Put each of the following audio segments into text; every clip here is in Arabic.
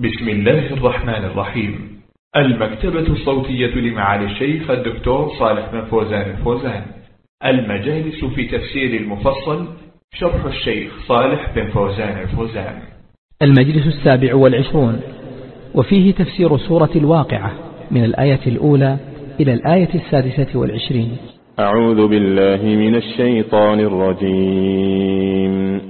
بسم الله الرحمن الرحيم. المكتبة الصوتية لمعالي الشيخ الدكتور صالح بن فوزان الفوزان. المجالس في تفسير المفصل شرح الشيخ صالح بن فوزان الفوزان. المجلس السابع والعشرون. وفيه تفسير سورة الواقعة من الآية الأولى إلى الآية السادسة والعشرين. أعوذ بالله من الشيطان الرجيم.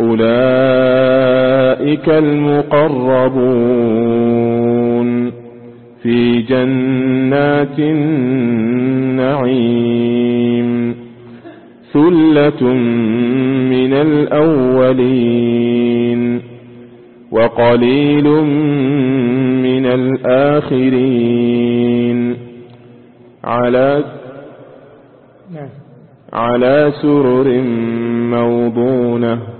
أولئك المقربون في جنات النعيم ثلة من الأولين وقليل من الآخرين على على سرر موضونة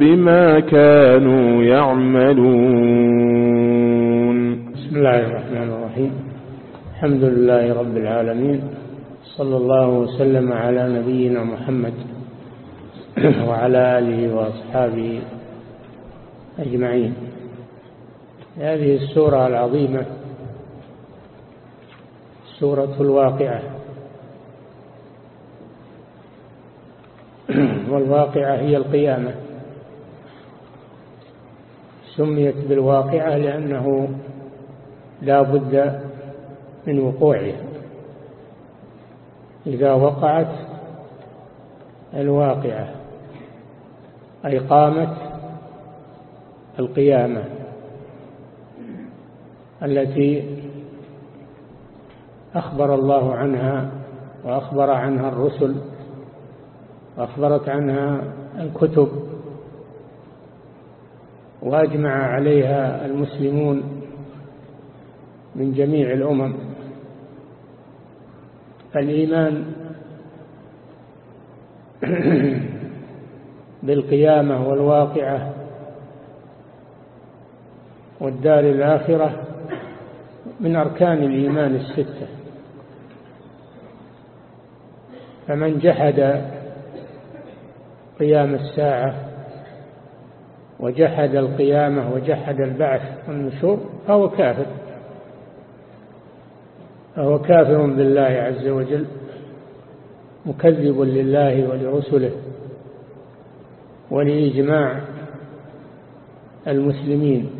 بما كانوا يعملون. بسم الله الرحمن الرحيم. الحمد لله رب العالمين. صلى الله وسلم على نبينا محمد وعلى آله وأصحابه أجمعين. هذه السورة العظيمة سورة الواقعة. والواقعة هي القيامة. سميت بالواقعة لأنه لا بد من وقوعها. إذا وقعت الواقعة أي قامت القيامة التي أخبر الله عنها وأخبر عنها الرسل وأخبرت عنها الكتب وأجمع عليها المسلمون من جميع الأمم. الإيمان بالقيامة والواقعة والدار الآخرة من أركان الإيمان الستة. فمن جحد قيام الساعة وجحد القيامة وجحد البعث والنشور فهو كافر. فهو كافر بالله عز وجل مكذب لله ولرسله ولإجماع المسلمين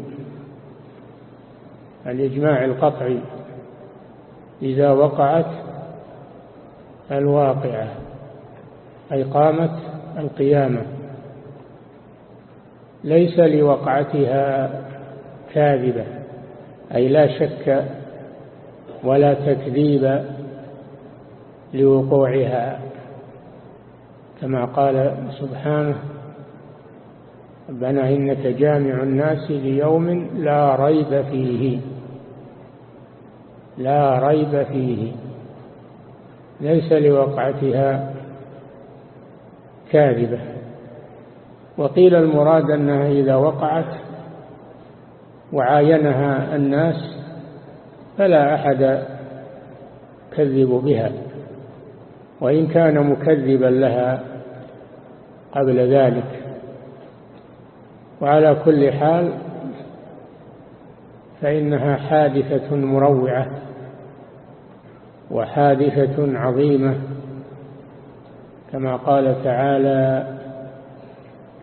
الإجماع القطعي إذا وقعت الواقعة أي قامت القيامة. ليس لوقعتها كاذبة أي لا شك ولا تكذيب لوقوعها. كما قال سبحانه ربنا إنك جامع الناس ليوم لا ريب فيه لا ريب فيه. ليس لوقعتها كاذبة. وقيل المراد أنها إذا وقعت وعاينها الناس فلا أحد كذب بها وإن كان مكذبا لها قبل ذلك. وعلى كل حال فإنها حادثة مروعة وحادثة عظيمة كما قال تعالى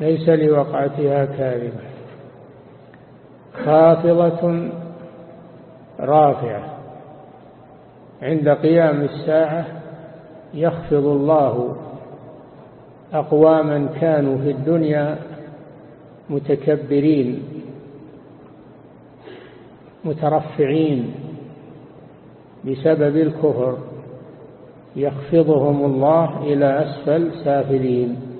ليس لوقعتها كاذبة. خافضة رافعة. عند قيام الساعة يخفض الله أقواما كانوا في الدنيا متكبرين مترفعين بسبب الكفر. يخفضهم الله إلى أسفل سافلين.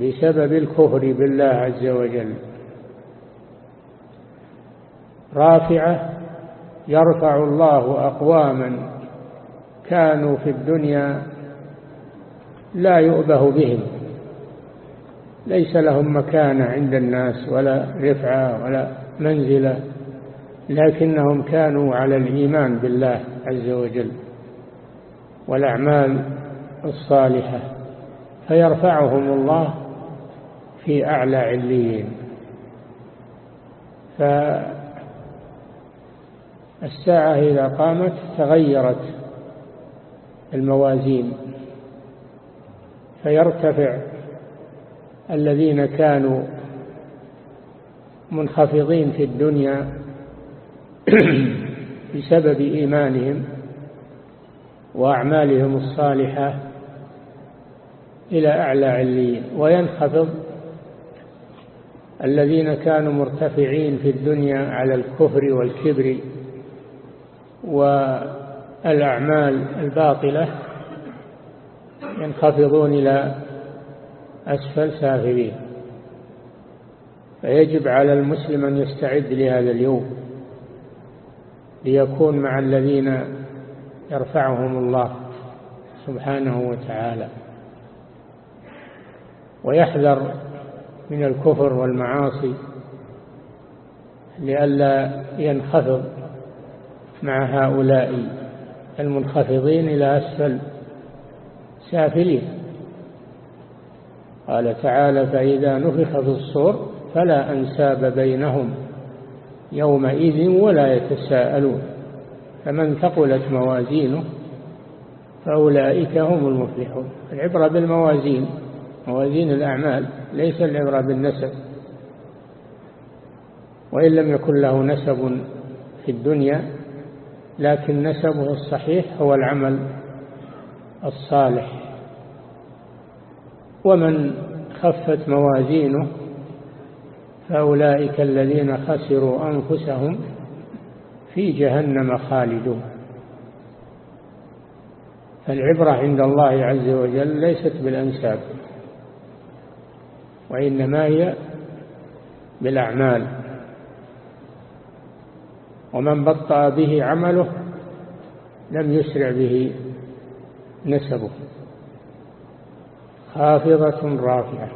بسبب الكفر بالله عز وجل. رافعة يرفع الله أقواما كانوا في الدنيا لا يؤبه بهم. ليس لهم مكانة عند الناس ولا رفعة ولا منزلة لكنهم كانوا على الإيمان بالله عز وجل والأعمال الصالحة. فيرفعهم الله في أعلى عليين. فالساعة إذا قامت تغيرت الموازين فيرتفع الذين كانوا منخفضين في الدنيا بسبب إيمانهم وأعمالهم الصالحة إلى أعلى عليين وينخفض الذين كانوا مرتفعين في الدنيا على الكفر والكبر والأعمال الباطلة ينخفضون إلى أسفل سافلين. فيجب على المسلم أن يستعد لهذا اليوم ليكون مع الذين يرفعهم الله سبحانه وتعالى ويحذر من الكفر والمعاصي لئلا ينخفض مع هؤلاء المنخفضين إلى أسفل سافلين. قال تعالى فإذا نفخ في الصور فلا أنساب بينهم يومئذ ولا يتساءلون فمن ثقلت موازينه فأولئك هم المفلحون. العبرة بالموازين موازين الأعمال ليس العبرة بالنسب. وإن لم يكن له نسب في الدنيا لكن نسبه الصحيح هو العمل الصالح. ومن خفت موازينه فأولئك الذين خسروا أنفسهم في جهنم خالدون. فالعبرة عند الله عز وجل ليست بالأنساب. وإنما هي بالأعمال. ومن بطأ به عمله لم يسرع به نسبه. خافضة رافعة.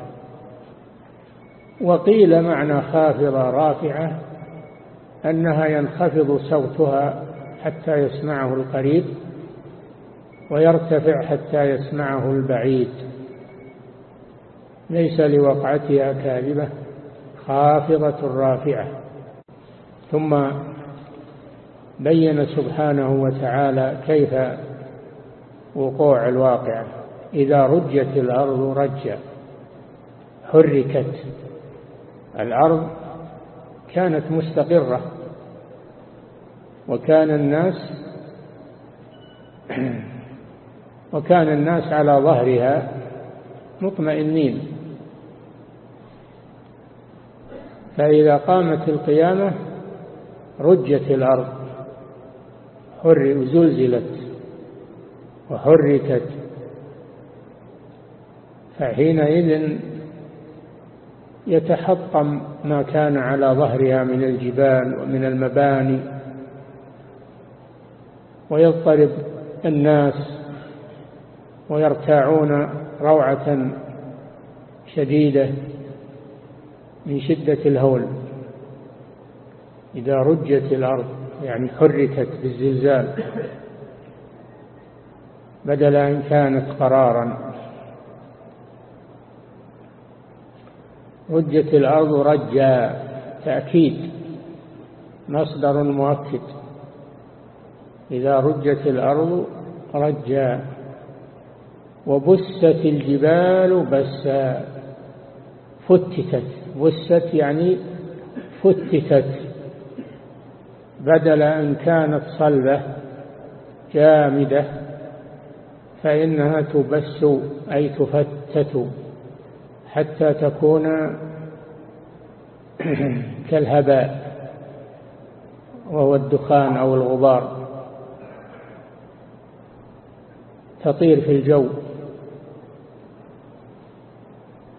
وقيل معنى خافضة رافعة أنها ينخفض صوتها حتى يسمعه القريب ويرتفع حتى يسمعه البعيد. ليس لوقعتها كاذبة خافضة رافعة. ثم بين سبحانه وتعالى كيف وقوع الواقع. إذا رجت الأرض رجا حركت الأرض كانت مستقرة. وكان الناس وكان الناس على ظهرها مطمئنين. فإذا قامت القيامة رجت الأرض زلزلت وحركت. فحينئذ يتحطم ما كان على ظهرها من الجبال ومن المباني ويضطرب الناس ويرتاعون روعة شديدة. من شدة الهول. إذا رجت الأرض يعني حركت بالزلزال بدل أن كانت قرارا. رجت الأرض رجا تأكيد مصدر مؤكد. إذا رجت الأرض رجا وبست الجبال بسا فتتت. بست يعني فتتت بدل أن كانت صلبة جامدة فإنها تبس أي تفتت حتى تكون كالهباء وهو الدخان أو الغبار تطير في الجو.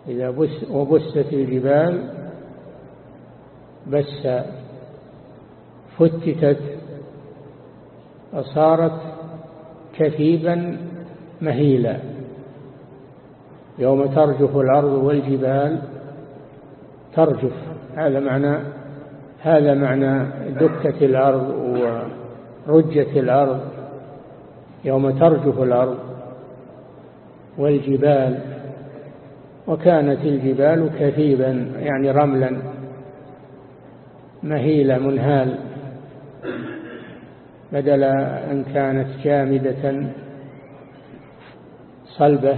إذا بس وبست الجبال بس فتتت وصارت كثيبا مهيلا. يوم ترجف الأرض والجبال ترجف هذا معنى هذا معنى دكة الأرض ورجت الأرض. يوم ترجف الأرض والجبال وكانت الجبال كثيبا يعني رملا مهيلة منهال. بدل أن كانت جامدة صلبة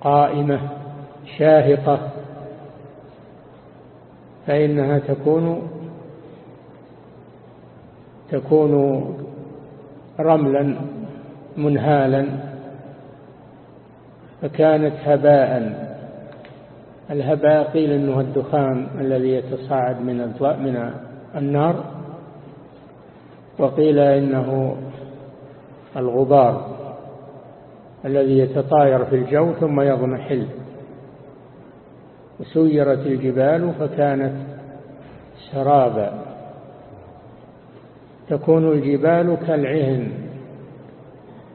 قائمة شاهقة فإنها تكون تكون رملا منهالا. فكانت هباء. الهباء قيل إنه الدخان الذي يتصاعد من من النار وقيل إنه الغبار الذي يتطاير في الجو ثم يضمحل. وسيرت الجبال فكانت سرابا. تكون الجبال كالعهن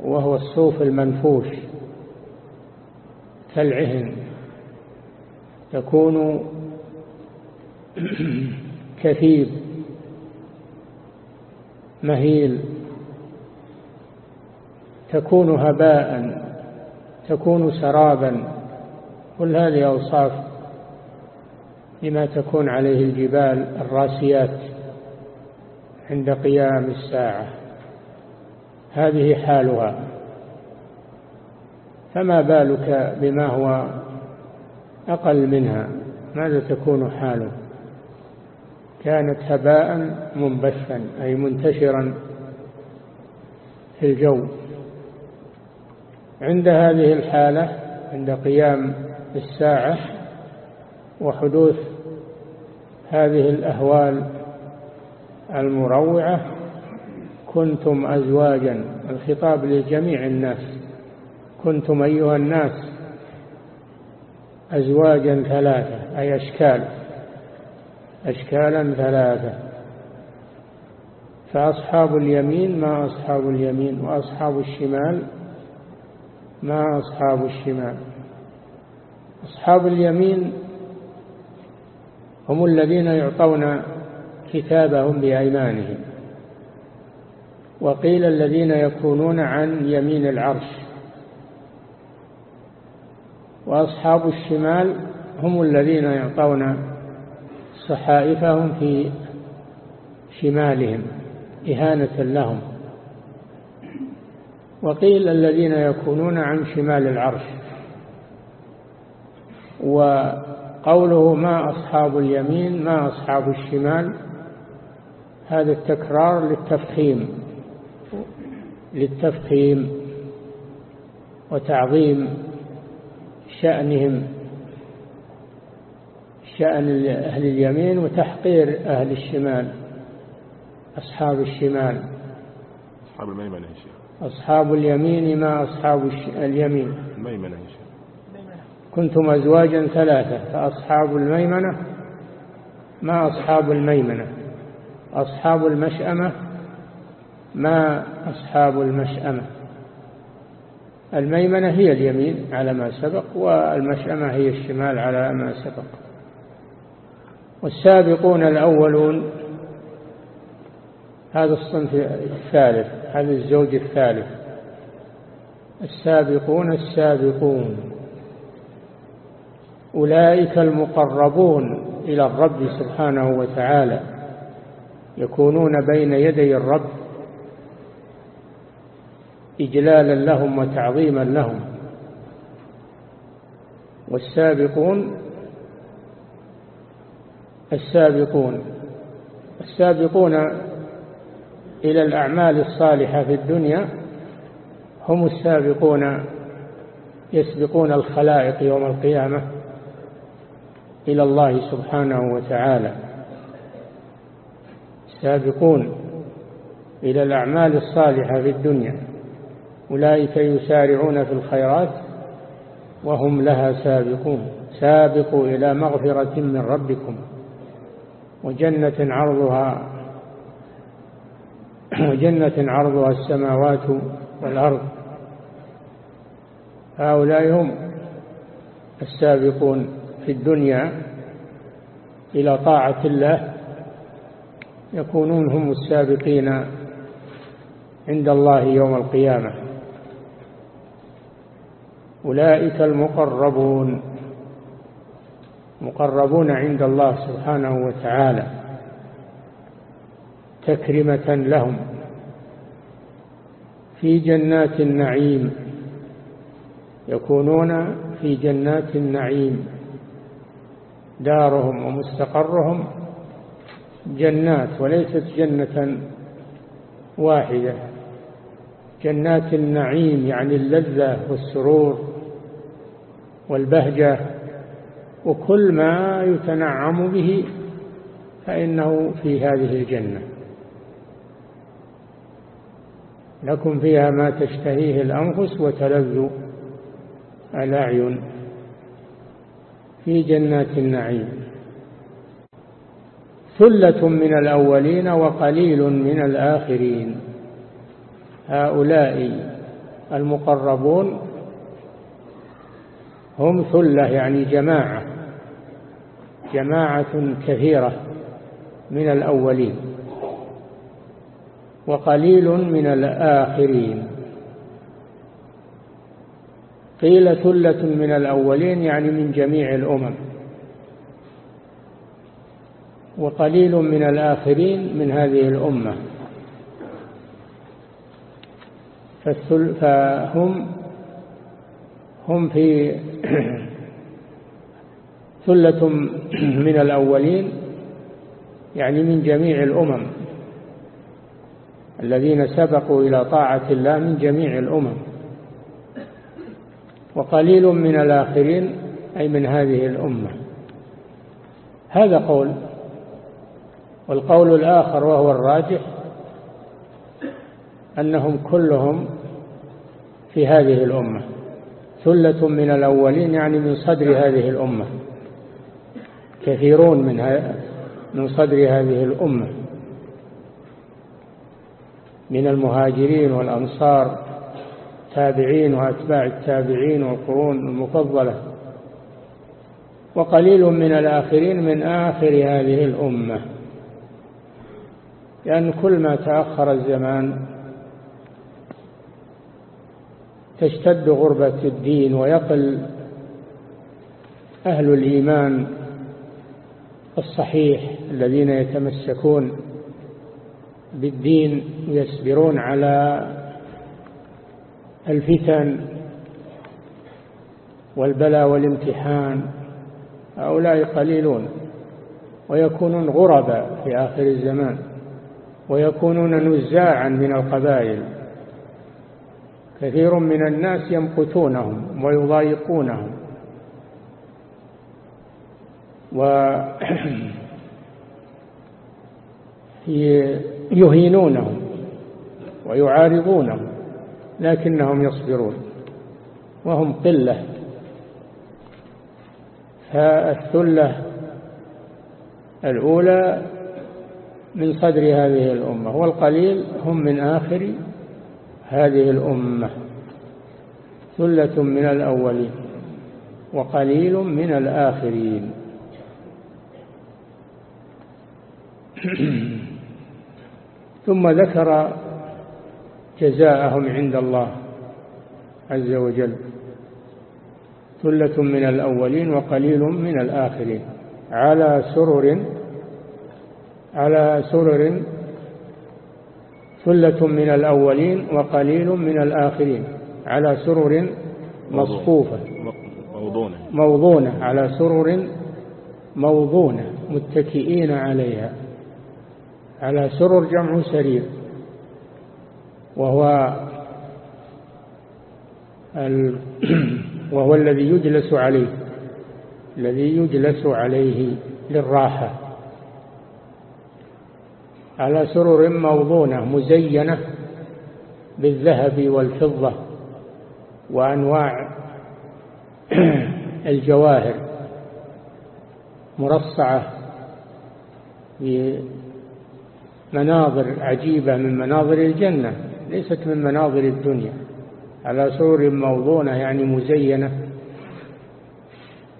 وهو الصوف المنفوش. كالعهن تكون كثيب مهيل تكون هباء تكون سرابا كل هذه أوصاف لما تكون عليه الجبال الراسيات عند قيام الساعة. هذه حالها. فما بالك بما هو أقل منها؟ ماذا تكون حاله؟ كانت هباء منبثا أي منتشرا في الجو. عند هذه الحالة عند قيام الساعة وحدوث هذه الأهوال المروعة كنتم أزواجا الخطاب لجميع الناس. كنتم أيها الناس أزواجا ثلاثة أي أشكال أشكالا ثلاثة. فأصحاب اليمين ما أصحاب اليمين وأصحاب الشمال ما أصحاب الشمال. أصحاب اليمين هم الذين يعطون كتابهم بأيمانهم وقيل الذين يكونون عن يمين العرش. وأصحاب الشمال هم الذين يعطون صحائفهم في شمالهم إهانة لهم. وقيل الذين يكونون عن شمال العرش. وقوله ما أصحاب اليمين ما أصحاب الشمال هذا التكرار للتفخيم للتفخيم وتعظيم شأنهم شأن أهل اليمين وتحقير أهل الشمال أصحاب الشمال. أصحاب الميمنة يا شيخ. أصحاب اليمين ما أصحاب اليمين. الميمنة يا شيخ. كنتم أزواجا ثلاثة فأصحاب الميمنة ما أصحاب الميمنة. أصحاب المشأمة ما أصحاب المشأمة. الميمنة هي اليمين على ما سبق والمشأمة هي الشمال على ما سبق. والسابقون الأولون هذا الصنف الثالث هذا الزوج الثالث. السابقون السابقون. أولئك المقربون إلى الرب سبحانه وتعالى يكونون بين يدي الرب إجلالا لهم وتعظيما لهم. والسابقون السابقون السابقون إلى الأعمال الصالحة في الدنيا هم السابقون يسبقون الخلائق يوم القيامة إلى الله سبحانه وتعالى. سابقون إلى الأعمال الصالحة في الدنيا أولئك يسارعون في الخيرات وهم لها سابقون. سابقوا إلى مغفرة من ربكم وجنة عرضها وجنة عرضها السماوات والأرض. هؤلاء هم السابقون في الدنيا إلى طاعة الله. يكونون هم السابقين عند الله يوم القيامة. أولئك المقربون مقربون عند الله سبحانه وتعالى تكرمة لهم. في جنات النعيم يكونون في جنات النعيم دارهم ومستقرهم جنات وليست جنة واحدة. جنات النعيم يعني اللذة والسرور والبهجة وكل ما يتنعم به فإنه في هذه الجنة. لكم فيها ما تشتهيه الأنفس وتلذ الأعين في جنات النعيم. ثلة من الأولين وقليل من الآخرين. هؤلاء المقربون هم ثلة يعني جماعة جماعة كثيرة من الأولين وقليل من الآخرين. قيل ثلة من الأولين يعني من جميع الأمم وقليل من الآخرين من هذه الأمة. فهم هم في ثلة من الأولين يعني من جميع الأمم الذين سبقوا إلى طاعة الله من جميع الأمم. وقليل من الآخرين أي من هذه الأمة. هذا قول. والقول الآخر وهو الراجح أنهم كلهم في هذه الأمة. ثلة من الأولين يعني من صدر هذه الأمة. كثيرون من من صدر هذه الأمة. من المهاجرين والأنصار تابعين وأتباع التابعين والقرون المفضلة. وقليل من الآخرين من آخر هذه الأمة. لأن كل ما تأخر الزمان تشتد غربة الدين ويقل أهل الإيمان الصحيح الذين يتمسكون بالدين يصبرون على الفتن والبلاء والامتحان هؤلاء قليلون ويكونون غرباء في آخر الزمان ويكونون نزاعا من القبائل. كثير من الناس يمقتونهم ويضايقونهم. ويهينونهم ويعارضونهم لكنهم يصبرون وهم قلة. فالثلة الأولى من صدر هذه الأمة والقليل هم من آخر هذه الأمة ثلة من الأولين وقليل من الآخرين. ثم ذكر جزاءهم عند الله عز وجل. ثلة من الأولين وقليل من الآخرين. على سرر على سرر ثلة من الأولين وقليل من الآخرين على سرر مصفوفة. موضونة. موضونة على سرر موضونة متكئين عليها. على سرر جمع سرير وهو ال... وهو الذي يجلس عليه الذي يجلس عليه للراحة. على سرر موضونة مزينة بالذهب والفضة وأنواع الجواهر مرصعة بمناظر عجيبة من مناظر الجنة ليست من مناظر الدنيا. على سرر موضونة يعني مزينة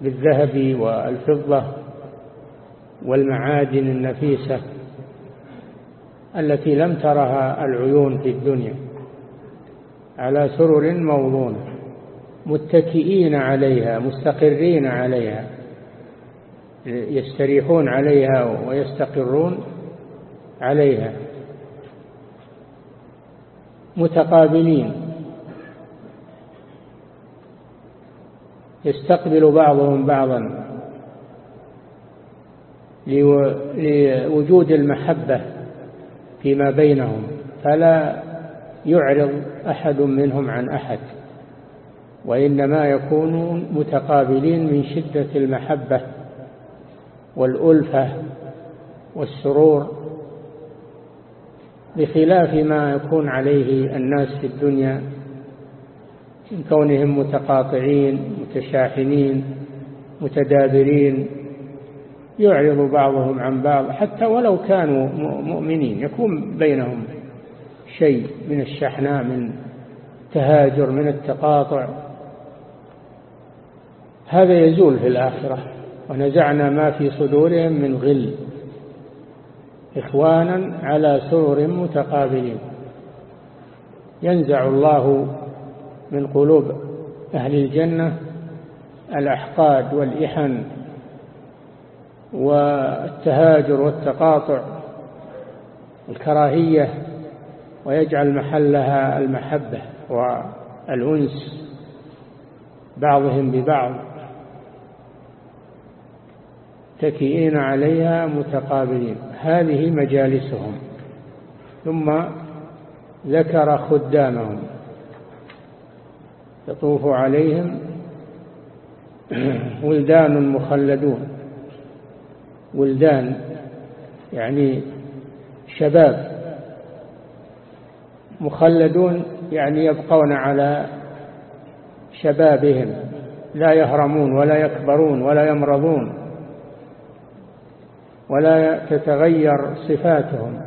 بالذهب والفضة والمعادن النفيسة. التي لم ترها العيون في الدنيا على سرر موضونة متكئين عليها مستقرين عليها يستريحون عليها ويستقرون عليها متقابلين. يستقبل بعضهم بعضا لوجود المحبة فيما بينهم فلا يعرض أحد منهم عن أحد وإنما يكونون متقابلين من شدة المحبة والألفة والسرور بخلاف ما يكون عليه الناس في الدنيا من كونهم متقاطعين متشاحنين متدابرين يعرض بعضهم عن بعض حتى ولو كانوا مؤمنين يكون بينهم شيء من الشحناء من تهاجر من التقاطع. هذا يزول في الآخرة. ونزعنا ما في صدورهم من غل إخوانا على سرر متقابلين. ينزع الله من قلوب أهل الجنة الأحقاد والإحن والتهاجر والتقاطع الكراهية ويجعل محلها المحبة والأنس بعضهم ببعض تكئين عليها متقابلين. هذه مجالسهم. ثم ذكر خدامهم. يطوف عليهم ولدان مخلدون. ولدان يعني شباب مخلدون يعني يبقون على شبابهم لا يهرمون ولا يكبرون ولا يمرضون ولا تتغير صفاتهم.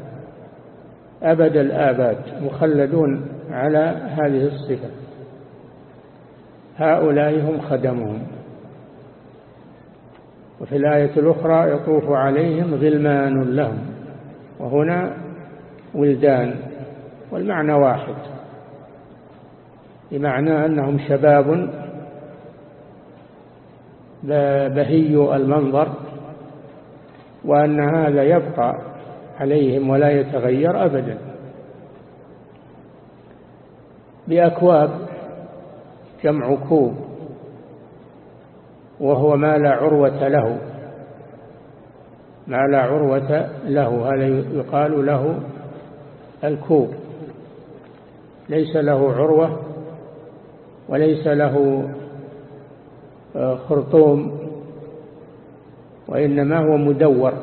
أبد الآباد مخلدون على هذه الصفة. هؤلاء هم خدمهم. وفي الآية الأخرى يطوف عليهم غلمان لهم وهنا ولدان والمعنى واحد بمعنى أنهم شباب بهي المنظر وأن هذا يبقى عليهم ولا يتغير أبدا. بأكواب جمع كوب وهو ما لا عروة له. ما لا عروة له هذا يقال له الكوب. ليس له عروة وليس له آه، خرطوم وإنما هو مدور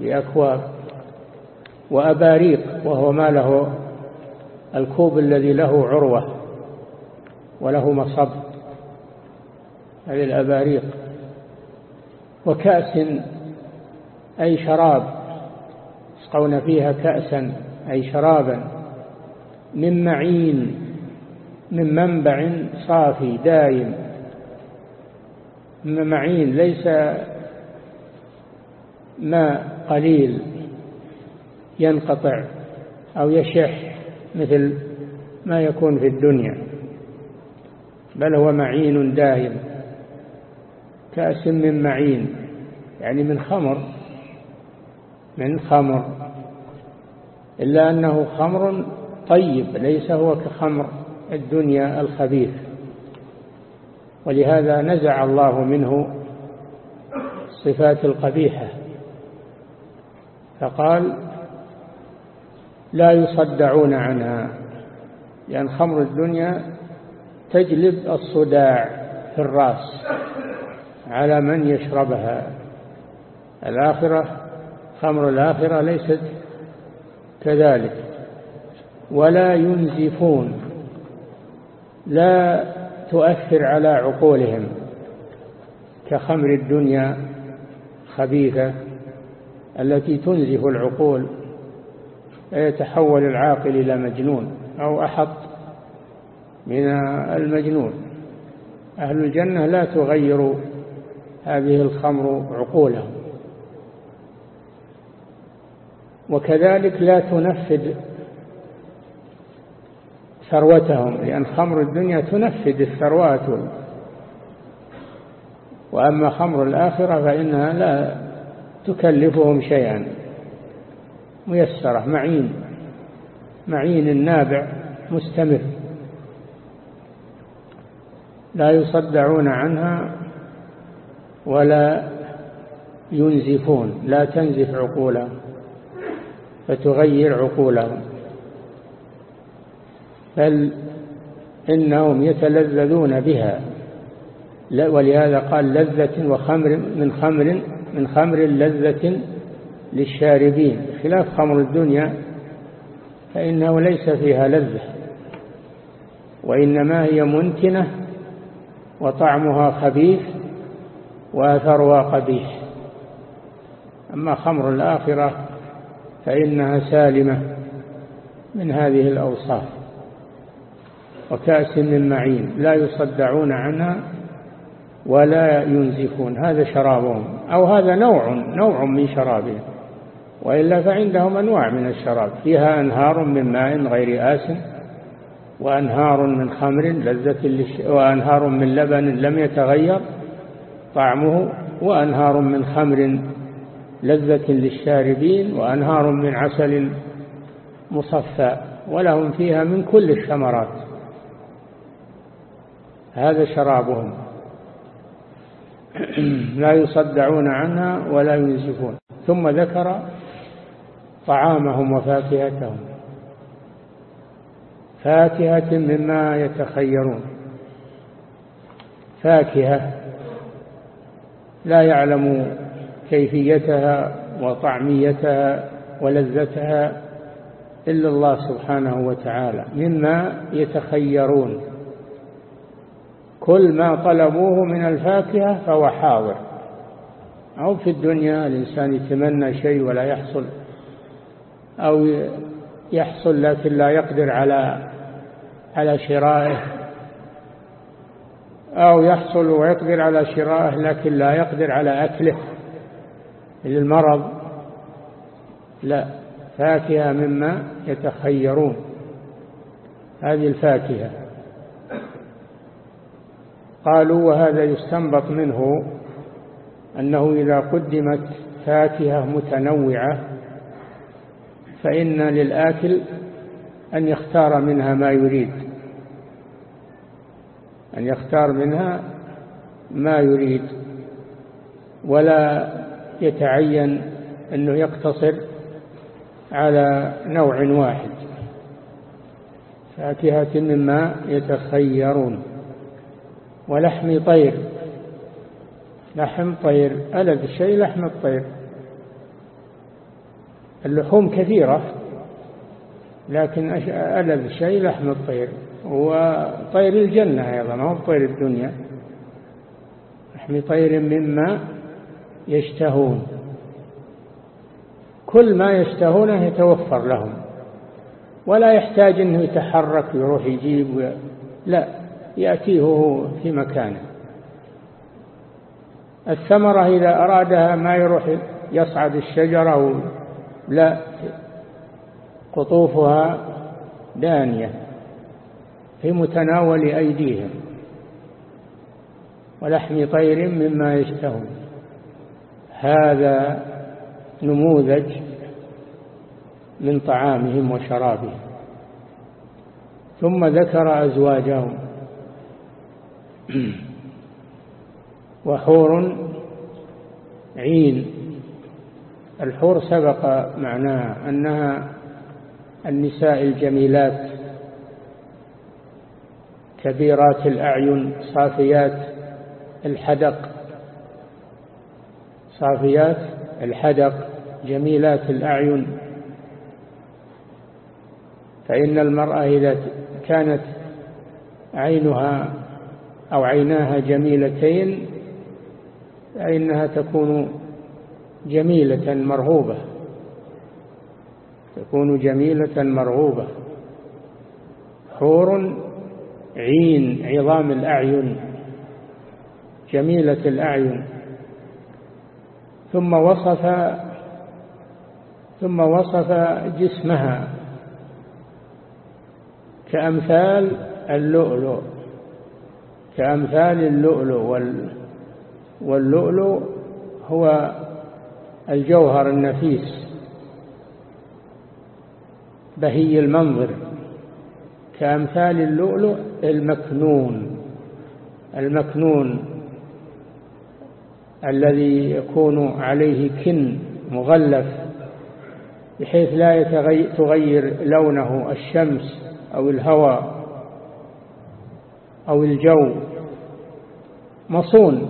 بأكواب وأباريق وهو ما له الكوب الذي له عروة وله مصب. هذه الأباريق. وكأس أي شراب يسقون فيها كأسا أي شرابا من معين من منبع صافي دائم من معين ليس ماء قليل ينقطع أو يشح مثل ما يكون في الدنيا بل هو معين دائم كأس من معين يعني من خمر من خمر. إلا أنه خمر طيب ليس هو كخمر الدنيا الخبيث. ولهذا نزع الله منه الصفات القبيحة. فقال لا يصدعون عنها لأن خمر الدنيا تجلب الصداع في الرأس. على من يشربها. الآخرة خمر الآخرة ليست كذلك. ولا ينزفون. لا تؤثر على عقولهم. كخمر الدنيا خبيثة التي تنزف العقول فيتحول العاقل إلى مجنون أو أحط من المجنون. أهل الجنة لا تغير هذه الخمر عقولهم. وكذلك لا تنفد ثروتهم لأن خمر الدنيا تنفد الثروات. وأما خمر الآخرة فإنها لا تكلفهم شيئا. ميسرة معين معين النابع مستمر. لا يصدعون عنها ولا ينزفون لا تنزف عقولهم فتغير عقولهم. بل إنهم يتلذذون بها. ولهذا قال لذة وخمر من خمر من خمر لذة للشاربين. خلاف خمر الدنيا فإنه ليس فيها لذة وإنما هي منتنة وطعمها خبيث وأثرها قبيح أما خمر الآخرة فإنها سالمة من هذه الأوصاف وكأس من معين لا يصدعون عنها ولا ينزفون هذا شرابهم أو هذا نوع نوع من شرابهم وإلا فعندهم أنواع من الشراب فيها أنهار من ماء غير آس وأنهار من خمر لذة. وأنهار من لبن لم يتغير طعمه وأنهار من خمر لذة للشاربين وأنهار من عسل مصفى ولهم فيها من كل الثمرات. هذا شرابهم. لا يصدعون عنها ولا ينزفون. ثم ذكر طعامهم وفاكهتهم. فاكهة مما يتخيرون. فاكهة لا يعلم كيفيتها وطعميتها ولذتها إلا الله سبحانه وتعالى مما يتخيرون. كل ما طلبوه من الفاكهة فهو حاضر. أو في الدنيا الإنسان يتمنى شيء ولا يحصل أو يحصل لكن لا يقدر على على شرائه. أو يحصل ويقدر على شرائه لكن لا يقدر على أكله. للمرض لا فاكهة مما يتخيرون. هذه الفاكهة. قالوا وهذا يستنبط منه أنه إذا قدمت فاكهة متنوعة فإن للآكل أن يختار منها ما يريد. أن يختار منها ما يريد ولا يتعين أنه يقتصر على نوع واحد. فاكهة مما يتخيرون. ولحم طير. لحم طير. ألذ الشيء لحم الطير. اللحوم كثيرة لكن ألذ الشيء لحم الطير. وطير الجنة أيضا ما هو طير الدنيا. لحم طير مما يشتهون. كل ما يشتهونه يتوفر لهم. ولا يحتاج أنه يتحرك ويروح يجيب لا يأتيه في مكانه. الثمرة إذا أرادها ما يروح يصعد الشجرة لا قطوفها دانية. في متناول أيديهم ولحم طير مما يشتهون. هذا نموذج من طعامهم وشرابهم. ثم ذكر أزواجهم. وحور عين. الحور سبق معناها أنها النساء الجميلات. كبيرات الأعين صافيات الحدق. صافيات الحدق جميلات الأعين. فإن المرأة إذا كانت عينها أو عيناها جميلتين فإنها تكون جميلة مرغوبة. تكون جميلة مرغوبة. حور عين عظام الأعين جميلة الأعين. ثم وصف ثم وصف جسمها كأمثال اللؤلؤ كأمثال اللؤلؤ واللؤلؤ هو الجوهر النفيس بهي المنظر. كأمثال اللؤلؤ المكنون المكنون الذي يكون عليه كن مغلف بحيث لا تغير لونه الشمس أو الهواء أو الجو. مصون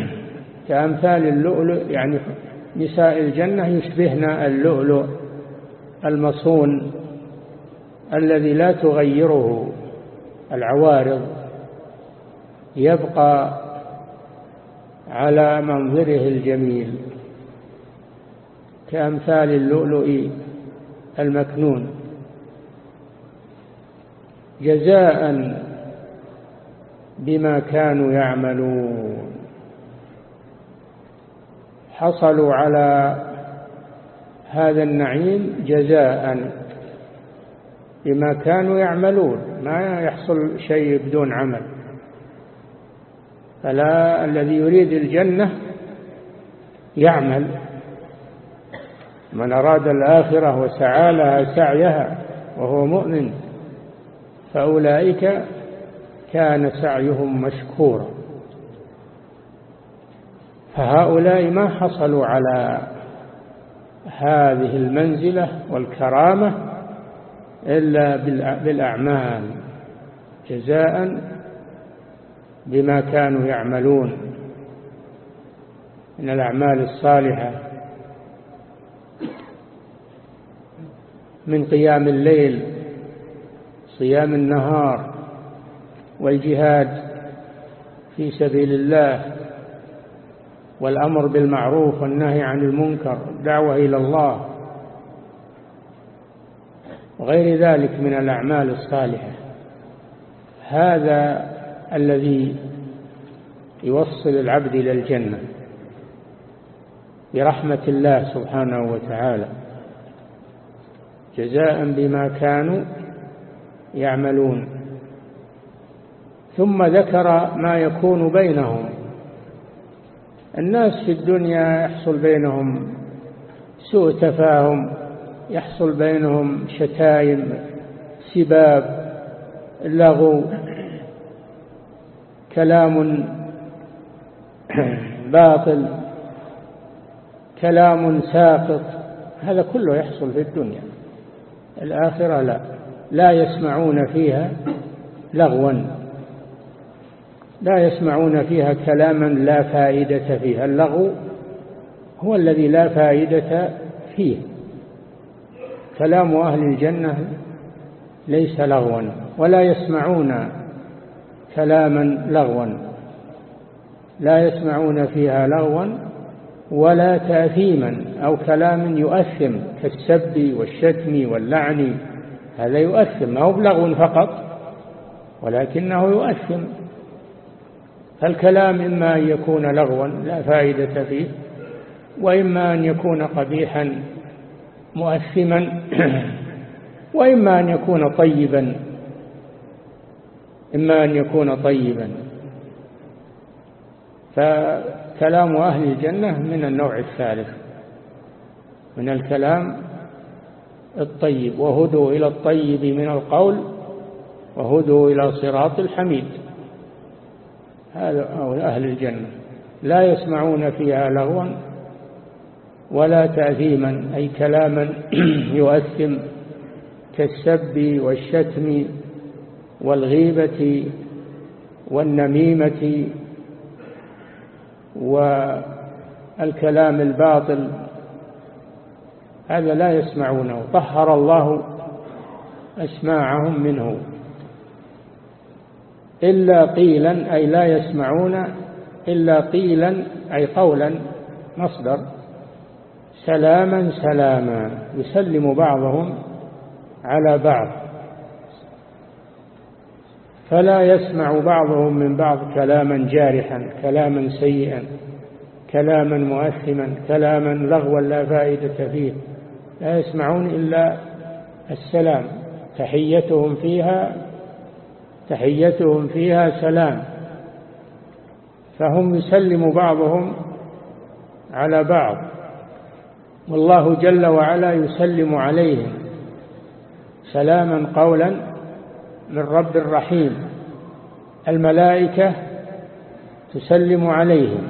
كأمثال اللؤلؤ يعني نساء الجنة يشبهن اللؤلؤ المصون. الذي لا تغيره العوارض يبقى على منظره الجميل كأمثال اللؤلؤ المكنون. جزاء بما كانوا يعملون. حصلوا على هذا النعيم جزاء. بما كانوا يعملون ما يحصل شيء بدون عمل. فلا الذي يريد الجنة يعمل. من أراد الآخرة وسعى لها سعيها وهو مؤمن فأولئك كان سعيهم مشكورا. فهؤلاء ما حصلوا على هذه المنزلة والكرامة إلا بالأعمال جزاء بما كانوا يعملون. من الأعمال الصالحة. من قيام الليل صيام النهار والجهاد في سبيل الله والأمر بالمعروف والنهي عن المنكر الدعوة إلى الله. وغير ذلك من الأعمال الصالحة. هذا الذي يوصل العبد إلى الجنة برحمة الله سبحانه وتعالى جزاء بما كانوا يعملون. ثم ذكر ما يكون بينهم. الناس في الدنيا يحصل بينهم سوء تفاهم يحصل بينهم شتايم سباب لغو كلام باطل كلام ساقط هذا كله يحصل في الدنيا. الآخرة لا. لا يسمعون فيها لغوا. لا يسمعون فيها كلاما لا فائدة فيه اللغو هو الذي لا فائدة فيه. كلام أهل الجنة ليس لغوا ولا يسمعون كلاما لغوا لا يسمعون فيها لغوا ولا تأثيما أو كلام يؤثم كالسب والشتم واللعن هذا يؤثم ما هو بلغو فقط ولكنه يؤثم. فالكلام إما أن يكون لغوا لا فائدة فيه وإما أن يكون قبيحا مؤثما وإما أن يكون طيبا إما أن يكون طيبا. فكلام أهل الجنة من النوع الثالث من الكلام الطيب وهدوا إلى الطيب من القول وهدوا إلى صراط الحميد. هذا أهل الجنة. لا يسمعون فيها لغوا ولا تأثيما أي كلاما يؤثم كالسب والشتم والغيبة والنميمة والكلام الباطل. هذا لا يسمعونه. طهر الله أسماعهم منه. إلا قيلا أي لا يسمعون إلا قيلا أي قولا مصدر. سلاما سلاما يسلم بعضهم على بعض. فلا يسمع بعضهم من بعض كلاما جارحا كلاما سيئا كلاما مؤثما كلاما لغوا لا فائدة فيه. لا يسمعون إلا السلام. تحيتهم فيها تحيتهم فيها سلام. فهم يسلم بعضهم على بعض. والله جل وعلا يسلم عليهم سلاما قولا من رب رحيم الملائكة تسلم عليهم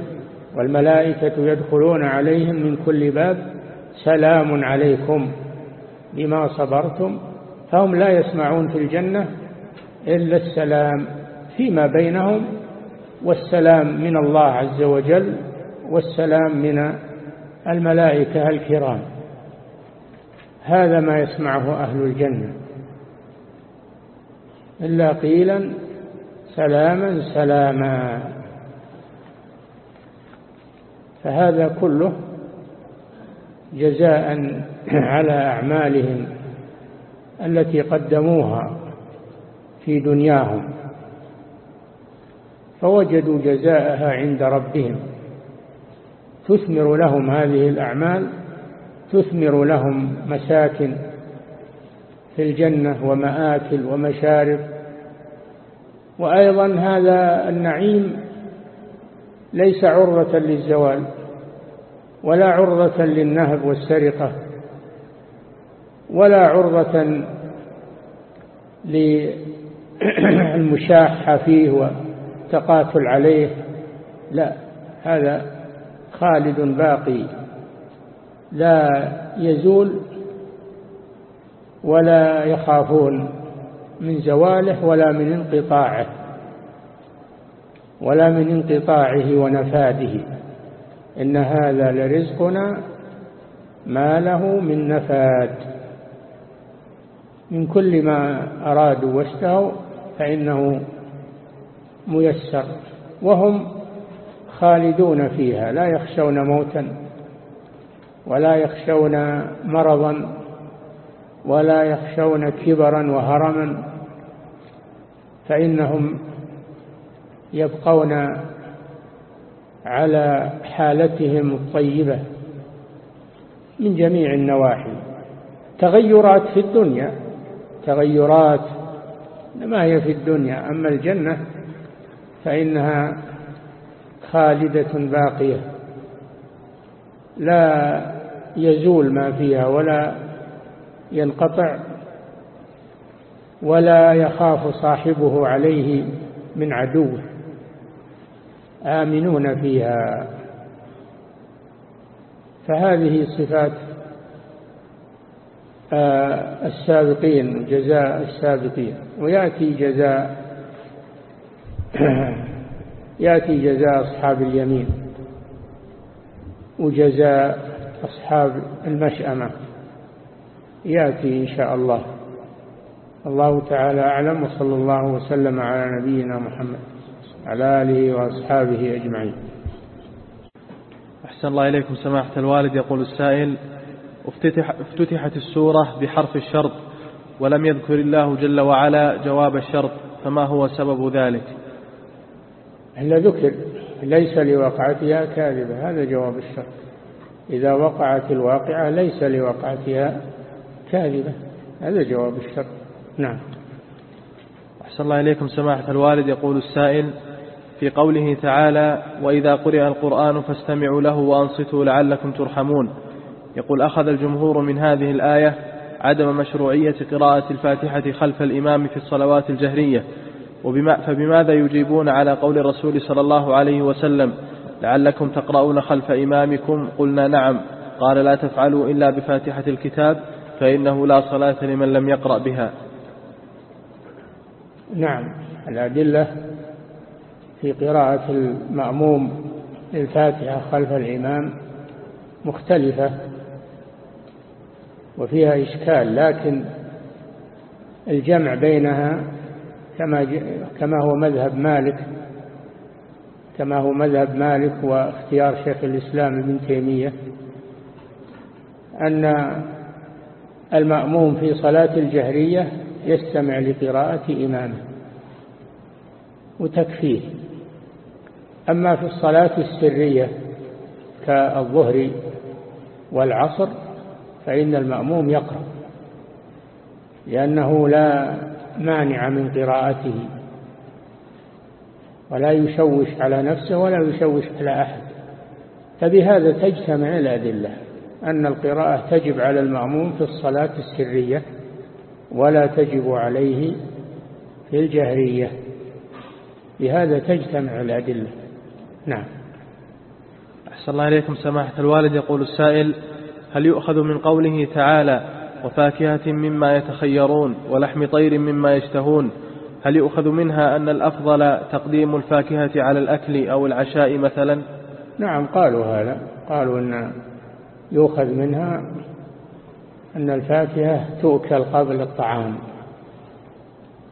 والملائكة يدخلون عليهم من كل باب. سلام عليكم بما صبرتم. فهم لا يسمعون في الجنة إلا السلام فيما بينهم والسلام من الله عز وجل والسلام من الملائكة الكرام. هذا ما يسمعه أهل الجنة. إلا قيلا سلاما سلاما. فهذا كله جزاء على أعمالهم التي قدموها في دنياهم. فوجدوا جزاءها عند ربهم. تثمر لهم هذه الأعمال تثمر لهم مساكن في الجنة ومآكل ومشارب. وأيضا هذا النعيم ليس عرضة للزوال ولا عرضة للنهب والسرقة ولا عرضة للمشاحة فيه والتقاتل عليه. لا هذا خالد باقي لا يزول ولا يخافون من زواله ولا من انقطاعه ولا من انقطاعه ونفاده. إن هذا لرزقنا ما له من نفاد. من كل ما أرادوا واشتهوا فإنه ميسر. وهم خالدون فيها لا يخشون موتا ولا يخشون مرضا ولا يخشون كبرا وهرما فإنهم يبقون على حالتهم الطيبة من جميع النواحي. تغيرات في الدنيا تغيرات ما هي في الدنيا. أما الجنة فإنها خالدة باقية. لا يزول ما فيها ولا ينقطع ولا يخاف صاحبه عليه من عدوه آمنون فيها. فهذه صفات آه، السابقين جزاء السابقين. ويأتي جزاء يأتي جزاء أصحاب اليمين وجزاء أصحاب المشأمة. يأتي إن شاء الله. الله تعالى أعلم وصلى الله وسلم على نبينا محمد على آله وأصحابه أجمعين. أحسن الله إليكم سماحة الوالد يقول السائل افتتح افتتحت السورة بحرف الشرط ولم يذكر الله جل وعلا جواب الشرط فما هو سبب ذلك؟ إلا ذكر ليس لوقعتها كاذبة هذا جواب الشرط. إذا وقعت الواقعة ليس لوقعتها كاذبة هذا جواب الشرط. نعم. أحسن الله إليكم سماحة الوالد. يقول السائل في قوله تعالى وإذا قرئ القرآن فاستمعوا له وأنصتوا لعلكم ترحمون. يقول أخذ الجمهور من هذه الآية عدم مشروعية قراءة الفاتحة خلف الإمام في الصلوات الجهرية. وبما فبماذا يجيبون على قول الرسول صلى الله عليه وسلم؟ لعلكم تقرؤون خلف إمامكم؟ قلنا نعم. قال لا تفعلوا إلا بفاتحة الكتاب فإنه لا صلاة لمن لم يقرأ بها. نعم. الأدلة في قراءة المأموم للفاتحة خلف الإمام مختلفة وفيها إشكال لكن الجمع بينها كما كما هو مذهب مالك كما هو مذهب مالك واختيار شيخ الإسلام ابن تيمية أن المأموم في صلاة الجهرية يستمع لقراءة إمامه وتكفيه. أما في الصلاة السرية كالظهر والعصر فإن المأموم يقرأ لأنه لا مانع من قراءته. ولا يشوش على نفسه ولا يشوش على أحد. فبهذا تجتمع الأدلة أن القراءة تجب على المأموم في الصلاة السرية ولا تجب عليه في الجهرية. بهذا تجتمع الأدلة. نعم. أحسن الله إليكم. سماحة الوالد يقول السائل هل يؤخذ من قوله تعالى وفاكهة مما يتخيرون ولحم طير مما يشتهون. هل يؤخذ منها أن الأفضل تقديم الفاكهة على الأكل أو العشاء مثلا؟ نعم قالوا هذا. قالوا أن يؤخذ منها أن الفاكهة تؤكل قبل الطعام.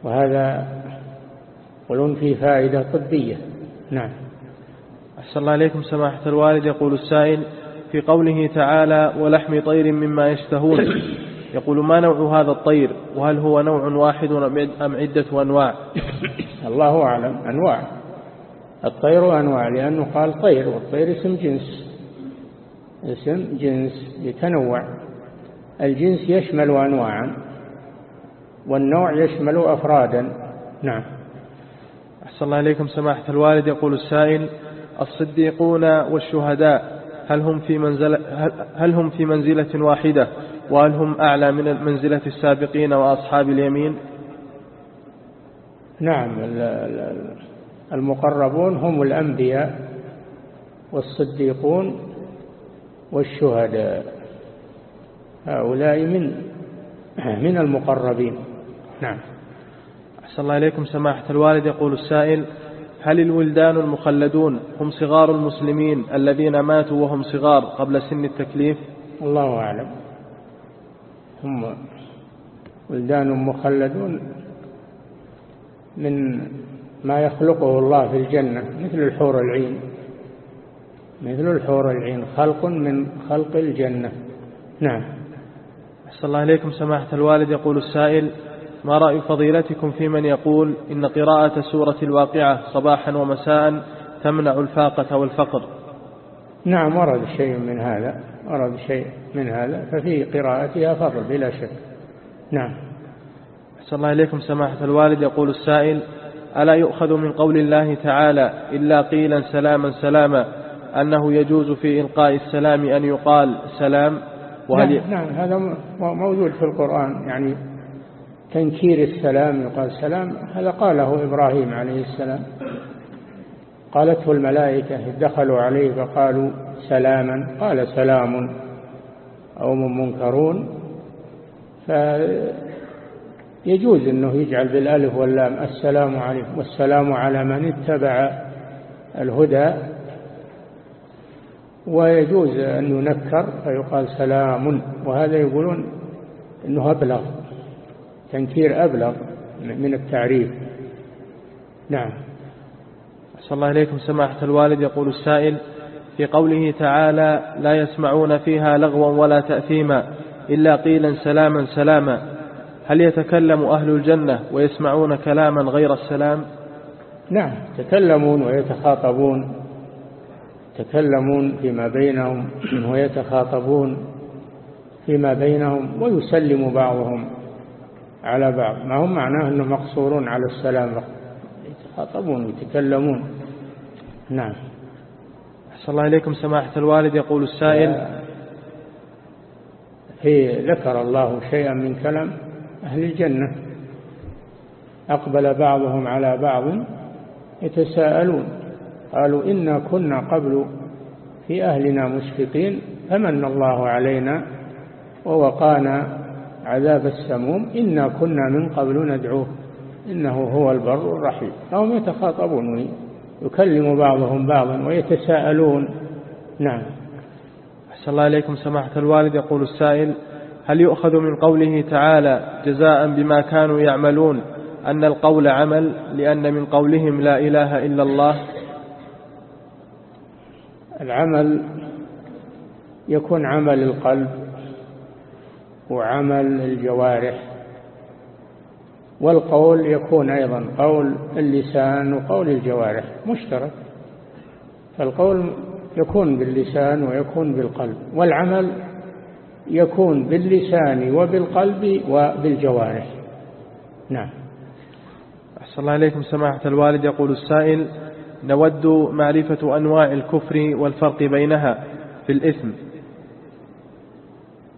وهذا يقولون فيه فائدة طبية. نعم. أحسن الله إليكم سماحة الوالد يقول السائل في قوله تعالى ولحم طير مما يشتهون. يقول ما نوع هذا الطير؟ وهل هو نوع واحد أم عدة أنواع؟ الله أعلم. أنواع. الطير أنواع لأنه قال طير والطير اسم جنس. اسم جنس يتنوع الجنس يشمل أنواعا والنوع يشمل أفرادا. نعم. أحسن الله إليكم. سماحة الوالد يقول السائل الصديقون والشهداء هل هم في منزلة هل هم في منزلة واحدة؟ وهل هم أعلى من منزلة السابقين وأصحاب اليمين؟ نعم المقربون هم الأنبياء والصديقون والشهداء. هؤلاء من من المقربين. نعم. أحسن الله إليكم سماحة الوالد. يقول السائل هل الولدان المخلدون هم صغار المسلمين الذين ماتوا وهم صغار قبل سن التكليف؟ الله أعلم. هم ولدان مخلدون من ما يخلقه الله في الجنة مثل الحور العين مثل الحور العين خلق من خلق الجنة. نعم. أحسن الله إليكم. سماحة الوالد يقول السائل ما رأي فضيلتكم في من يقول إن قراءة سورة الواقعة صباحا ومساء تمنع الفاقة والفقر؟ نعم ورد شيء من هذا. ورد شيء من هذا ففي قراءتها فضل بلا شك. نعم. أحسن الله إليكم سماحة الوالد. يقول السائل ألا يؤخذ من قول الله تعالى إلا قيلا سلاما سلاما أنه يجوز في إلقاء السلام أن يقال سلام؟ وهل نعم, نعم هذا موجود في القرآن يعني تنكير السلام يقال سلام هذا قاله إبراهيم عليه السلام. قالته الملائكة دخلوا عليه فقالوا سلاما قال سلام أو من منكرون. فيجوز أنه يجعل بالألف واللام السلام عليكم والسلام على من اتبع الهدى. ويجوز أن ينكر فيقال سلام وهذا يقولون أنه أبلغ تنكير أبلغ من التعريف. نعم. أحسن الله إليكم. سماحة الوالد يقول السائل في قوله تعالى لا يسمعون فيها لغوا ولا تأثيما إلا قيلا سلاما سلاما. هل يتكلم أهل الجنة ويسمعون كلاما غير السلام؟ نعم يتكلمون ويتخاطبون. يتكلمون فيما بينهم ويتخاطبون فيما بينهم ويسلم بعضهم على بعض. ما هم معناه أنهم مقصورون على السلام يتخاطبون ويتكلمون نعم. أحسن الله إليكم سماحة الوالد يقول السائل في ذكر الله شيئا من كلام أهل الجنة. أقبل بعضهم على بعض يتساءلون قالوا إنا كنا قبل في أهلنا مشفقين فمن الله علينا ووقانا عذاب السموم إنا كنا من قبل ندعوه إنه هو البر الرحيم. فهم يتخاطبون يكلم بعضهم بعضا ويتساءلون. نعم. أحسن الله إليكم سماحة الوالد. يقول السائل هل يؤخذ من قوله تعالى جزاء بما كانوا يعملون أن القول عمل لأن من قولهم لا إله إلا الله؟ العمل يكون عمل القلب وعمل الجوارح والقول يكون أيضا قول اللسان وقول الجوارح مشترك. فالقول يكون باللسان ويكون بالقلب والعمل يكون باللسان وبالقلب وبالجوارح. نعم. أحسن الله إليكم. سماحة الوالد يقول السائل نود معرفة أنواع الكفر والفرق بينها في الإثم.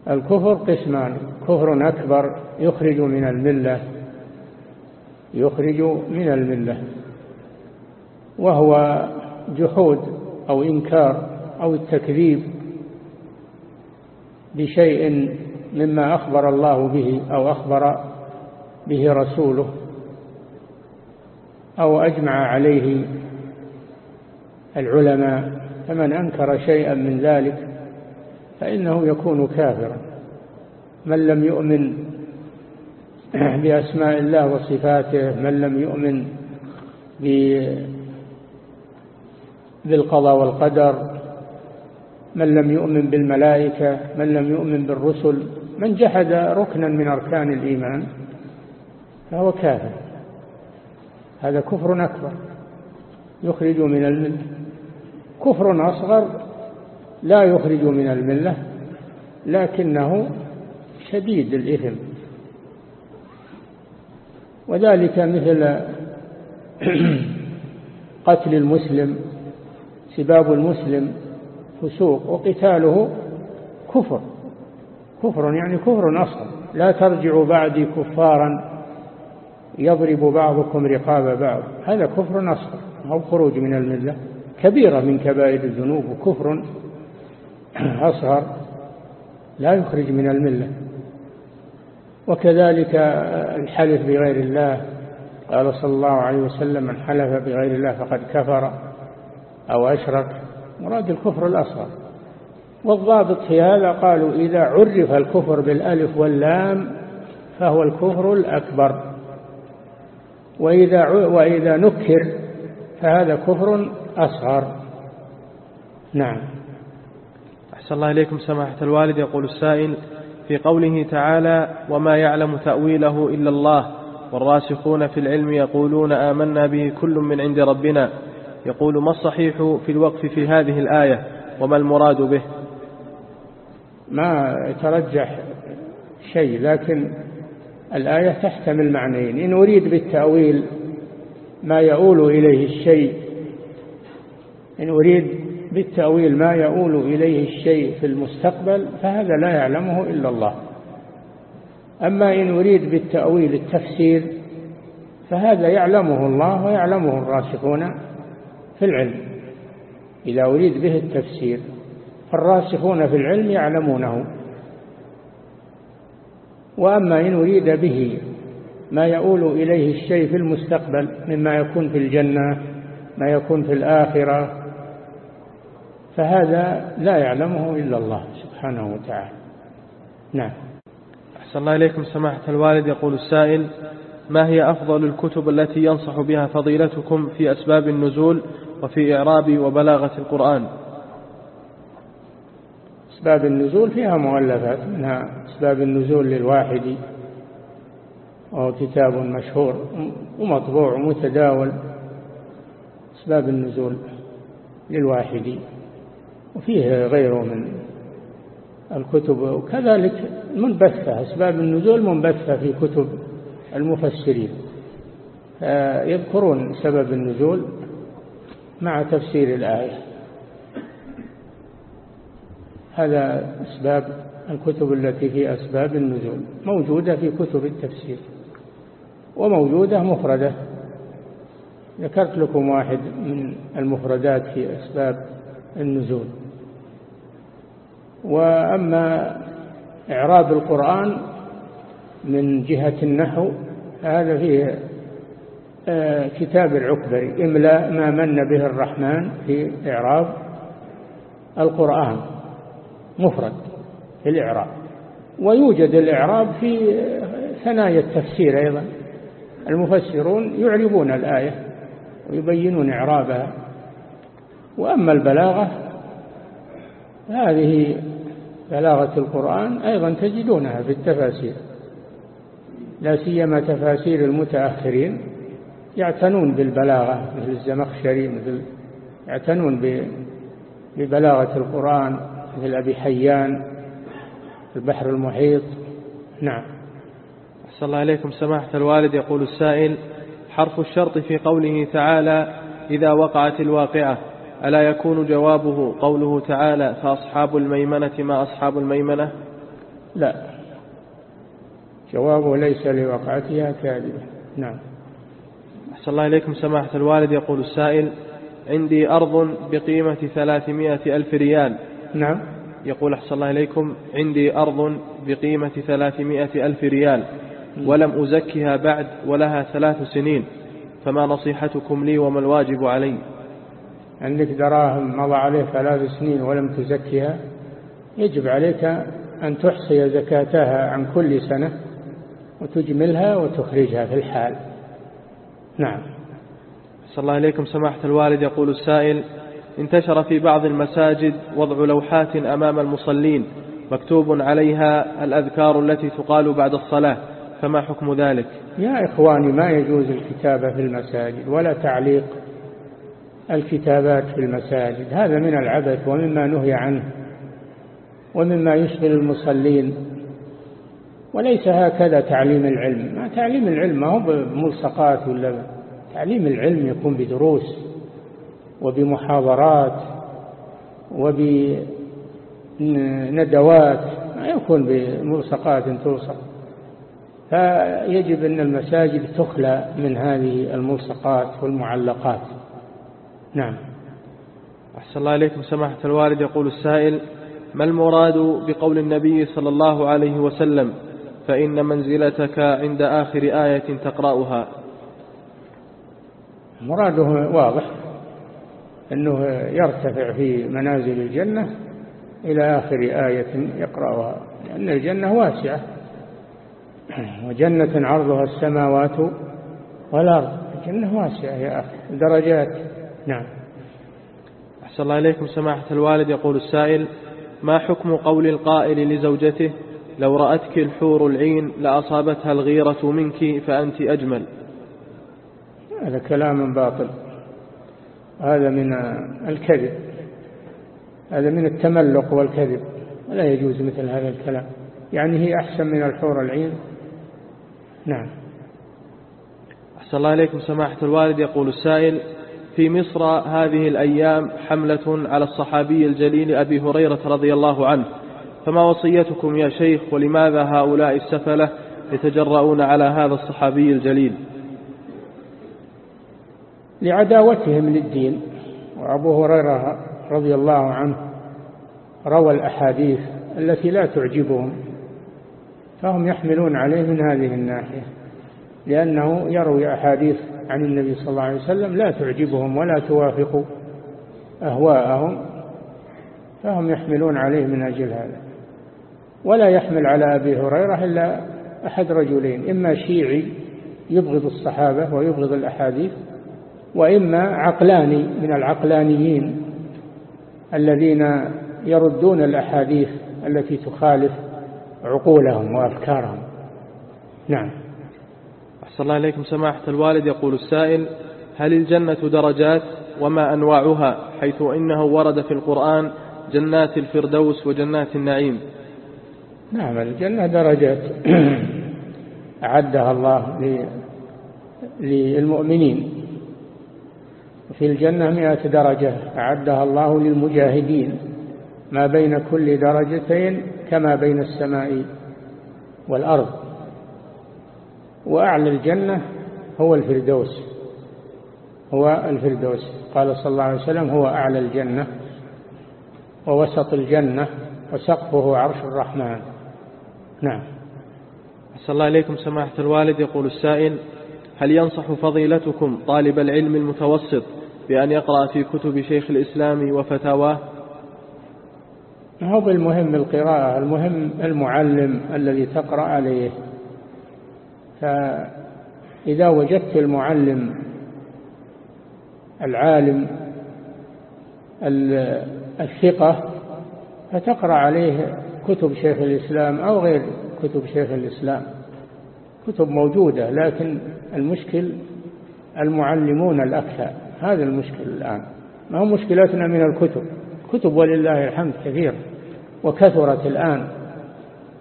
الكفر قسمان كفر أكبر يخرج من الملة. يخرج من الملة وهو جحود أو إنكار أو التكذيب بشيء مما أخبر الله به أو أخبر به رسوله أو أجمع عليه العلماء فمن أنكر شيئا من ذلك فإنه يكون كافرا. من لم يؤمن بأسماء الله وصفاته من لم يؤمن بالقضاء والقدر من لم يؤمن بالملائكة من لم يؤمن بالرسل من جحد ركنا من أركان الإيمان فهو كافر. هذا كفر أكبر يخرج من الملة. كفر أصغر لا يخرج من الملة لكنه شديد الإثم. وذلك مثل قتل المسلم سباب المسلم فسوق وقتاله كفر. كفر يعني كفر أصغر. لا ترجعوا بعدي كفارا يضرب بعضكم رقاب بعض. هذا كفر أصغر أو خروج من الملة. كبيرة من كبائر الذنوب وكفر أصغر لا يخرج من الملة. وكذلك الحلف بغير الله. قال صلى الله عليه وسلم من حلف بغير الله فقد كفر أو أشرك. مراد الكفر الأصغر. والضابط في هذا قالوا إذا عرف الكفر بالألف واللام فهو الكفر الأكبر. وإذا, وإذا نكر فهذا كفر أصغر. نعم. أحسن الله إليكم سماحة الوالد. يقول السائل في قوله تعالى وما يعلم تأويله إلا الله والراسخون في العلم يقولون آمنا به كل من عند ربنا. يقول ما الصحيح في الوقف في هذه الآية وما المراد به؟ ما يترجح شيء لكن الآية تحتمل معنيين إن أريد بالتأويل ما يؤول إليه الشيء إن أريد بالتأويل ما يؤول إليه الشيء في المستقبل فهذا لا يعلمه إلا الله. أما إن أريد بالتأويل التفسير فهذا يعلمه الله ويعلمه الراسخون في العلم. إذا أريد به التفسير فالراسخون في العلم يعلمونه. وأما إن أريد به ما يؤول إليه الشيء في المستقبل مما يكون في الجنة ما يكون في الآخرة فهذا لا يعلمه إلا الله سبحانه وتعالى. نعم. أحسن الله إليكم سماحة الوالد. يقول السائل ما هي أفضل الكتب التي ينصح بها فضيلتكم في أسباب النزول وفي إعراب وبلاغة القرآن؟ أسباب النزول فيها مؤلفات منها أسباب النزول للواحد وهو كتاب مشهور ومطبوع ومتداول. أسباب النزول للواحد. وفيه غيره من الكتب. وكذلك منبثة أسباب النزول منبثة في كتب المفسرين. يذكرون سبب النزول مع تفسير الآية. هذا أسباب الكتب التي في أسباب النزول. موجودة في كتب التفسير وموجودة مفردة. ذكرت لكم واحد من المفردات في أسباب النزول. وأما إعراب القرآن من جهة النحو هذا فيه آه، كتاب العكبري إملاء ما من به الرحمن في إعراب القرآن. مفرد في الإعراب. ويوجد الإعراب في ثنايا التفسير أيضا. المفسرون يعربون الآية ويبينون إعرابها. وأما البلاغة هذه بلاغة القرآن أيضا تجدونها في التفاسير لا سيما تفاسير المتأخرين يعتنون بالبلاغة مثل الزمخشري مثل يعتنون ببلاغة القرآن مثل أبي حيان البحر المحيط. نعم. أحسن الله إليكم. سماحة الوالد يقول السائل حرف الشرط في قوله تعالى إذا وقعت الواقعة. ألا يكون جوابه قوله تعالى فأصحاب الميمنة ما أصحاب الميمنة؟ لا. جوابه ليس لوقعتها كاذبة. نعم. أحسن الله إليكم. سماحة الوالد يقول السائل عندي أرض بقيمة ثلاثمائة ألف ريال. نعم. يقول أحسن الله إليكم عندي أرض بقيمة ثلاثمائة ألف ريال. ولم أزكها بعد ولها ثلاث سنين. فما نصيحتكم لي وما الواجب علي؟ عندك دراهم مضى عليه ثلاث سنين ولم تزكها يجب عليك أن تحصي زكاتها عن كل سنة وتجملها وتخرجها في الحال. نعم. صلى الله عليكم. سماحة الوالد يقول السائل انتشر في بعض المساجد وضع لوحات أمام المصلين مكتوب عليها الأذكار التي تقال بعد الصلاة فما حكم ذلك؟ يا إخواني ما يجوز الكتابة في المساجد ولا تعليق الكتابات في المساجد. هذا من العبث ومما نهي عنه ومما يشغل المصلين. وليس هكذا تعليم العلم. ما تعليم العلم ما هو بملصقات ولا تعليم العلم يكون بدروس وبمحاضرات وبندوات. ما يكون بملصقات توصل فيجب أن المساجد تخلى من هذه الملصقات والمعلقات. نعم. أحسن الله إليكم سماحة الوالد. يقول السائل ما المراد بقول النبي صلى الله عليه وسلم فإن منزلتك عند آخر آية تقرأها؟ مراده واضح أنه يرتفع في منازل الجنة إلى آخر آية يقرأها لأن الجنة واسعة وجنة عرضها السماوات والأرض. الجنة واسعة يا أخي درجات. نعم. أحسن الله إليكم. سماحة الوالد يقول السائل ما حكم قول القائل لزوجته لو رأتك الحور العين لأصابتها الغيرة منك فأنت أجمل هذا كلام باطل. هذا من الكذب. هذا من التملق والكذب. لا يجوز مثل هذا الكلام. يعني هي أحسن من الحور العين؟ نعم. أحسن الله إليكم. سماحة الوالد يقول السائل في مصر هذه الأيام حملة على الصحابي الجليل أبي هريرة رضي الله عنه. فما وصيتكم يا شيخ ولماذا هؤلاء السفلة يتجرؤون على هذا الصحابي الجليل؟ لعداوتهم للدين وأبو هريرة رضي الله عنه روى الأحاديث التي لا تعجبهم فهم يحملون عليه من هذه الناحية. لأنه يروي أحاديث عن النبي صلى الله عليه وسلم لا تعجبهم ولا توافق أهواءهم فهم يحملون عليه من أجل هذا. ولا يحمل على أبي هريرة إلا أحد رجلين إما شيعي يبغض الصحابة ويبغض الأحاديث وإما عقلاني من العقلانيين الذين يردون الأحاديث التي تخالف عقولهم وأفكارهم. نعم. أحسن الله إليكم سماحة الوالد. يقول السائل هل الجنة درجات وما أنواعها؟ حيث إنه ورد في القرآن جنات الفردوس وجنات النعيم. نعم الجنة درجات أعدها الله للمؤمنين. في الجنة مئة درجة أعدها الله للمجاهدين. ما بين كل درجتين كما بين السماء والأرض. وأعلى الجنة هو الفردوس هو الفردوس. قال صلى الله عليه وسلم هو أعلى الجنة ووسط الجنة وسقفه عرش الرحمن. نعم. أحسن الله إليكم سماحة الوالد. يقول السائل هل ينصح فضيلتكم طالب العلم المتوسط بأن يقرأ في كتب شيخ الإسلام وفتاواه؟ هو بالمهم القراءة المهم المعلم الذي تقرأ عليه. فإذا وجدت المعلم العالم الثقة فتقرأ عليه كتب شيخ الإسلام أو غير كتب شيخ الإسلام. كتب موجودة لكن المشكل المعلمون الأكثر. هذا المشكل الآن. ما هو مشكلتنا من الكتب؟ كتب ولله الحمد كثير وكثرت الآن.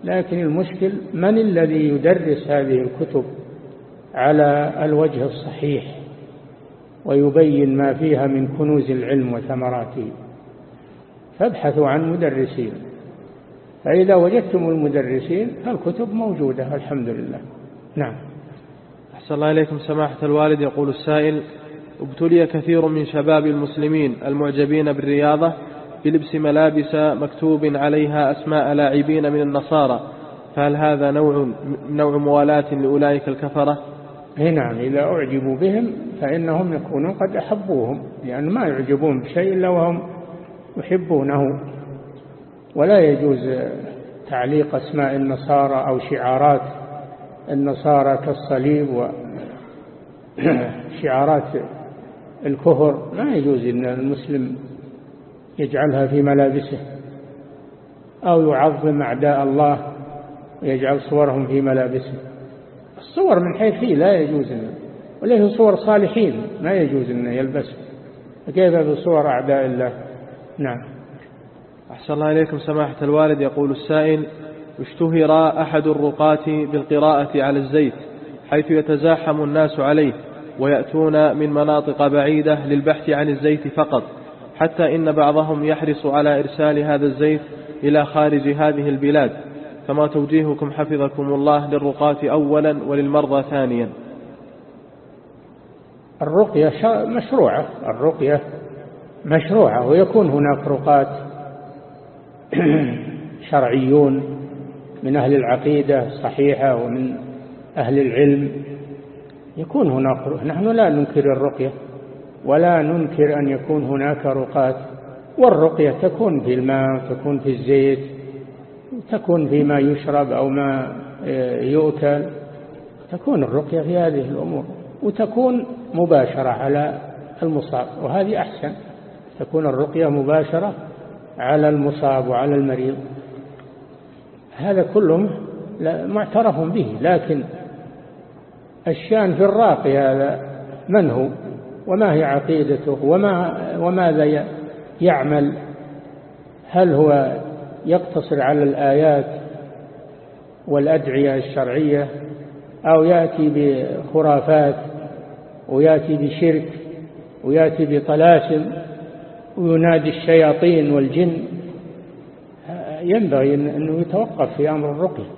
لكن المشكل من الذي يدرس هذه الكتب على الوجه الصحيح ويبين ما فيها من كنوز العلم وثمراته؟ فابحثوا عن مدرسين. فإذا وجدتم المدرسين فالكتب موجودة الحمد لله. نعم. أحسن الله إليكم سماحة الوالد. يقول السائل ابتلي كثير من شباب المسلمين المعجبين بالرياضة بلبس ملابس مكتوب عليها أسماء لاعبين من النصارى. فهل هذا نوع نوع موالاة لأولئك الكفرة؟ نعم إذا أعجبوا بهم فإنهم يكونون قد أحبوهم لأن ما يعجبون بشيء إلا وهم يحبونه. ولا يجوز تعليق أسماء النصارى أو شعارات النصارى كالصليب وشعارات الكفر. ما يجوز أن المسلم يجعلها في ملابسه أو يعظم أعداء الله ويجعل صورهم في ملابسه. الصور من حيث هي لا يجوز أن وليه صور صالحين ما يجوز أن يلبسه. فكيف بصور أعداء الله؟ نعم. أحسن الله إليكم سماحة الوالد. يقول السائل اشتهر أحد الرقاة بالقراءة على الزيت حيث يتزاحم الناس عليه ويأتون من مناطق بعيدة للبحث عن الزيت فقط. حتى إن بعضهم يحرص على إرسال هذا الزيت إلى خارج هذه البلاد. فما توجيهكم حفظكم الله للرقاة أولا وللمرضى ثانيا. الرقية مشروعة. الرقية مشروعة ويكون هناك رقاة شرعيون من أهل العقيدة الصحيحة ومن أهل العلم. يكون هناك نحن لا ننكر الرقية. ولا ننكر أن يكون هناك رقاة والرقية تكون في الماء تكون في الزيت تكون فيما يشرب أو ما آه، يؤكل تكون الرقية في هذه الأمور وتكون مباشرة على المصاب وهذه أحسن تكون الرقية مباشرة على المصاب وعلى المريض. هذا كله معترف به لكن الشان في الراقي هذا من هو؟ وما هي عقيدته؟ وما وماذا يعمل؟ هل هو يقتصر على الآيات والأدعية الشرعية؟ أو يأتي بخرافات ويأتي بشرك ويأتي بطلاسم وينادي الشياطين والجن؟ ينبغي أنه يتوقف في أمر الرقية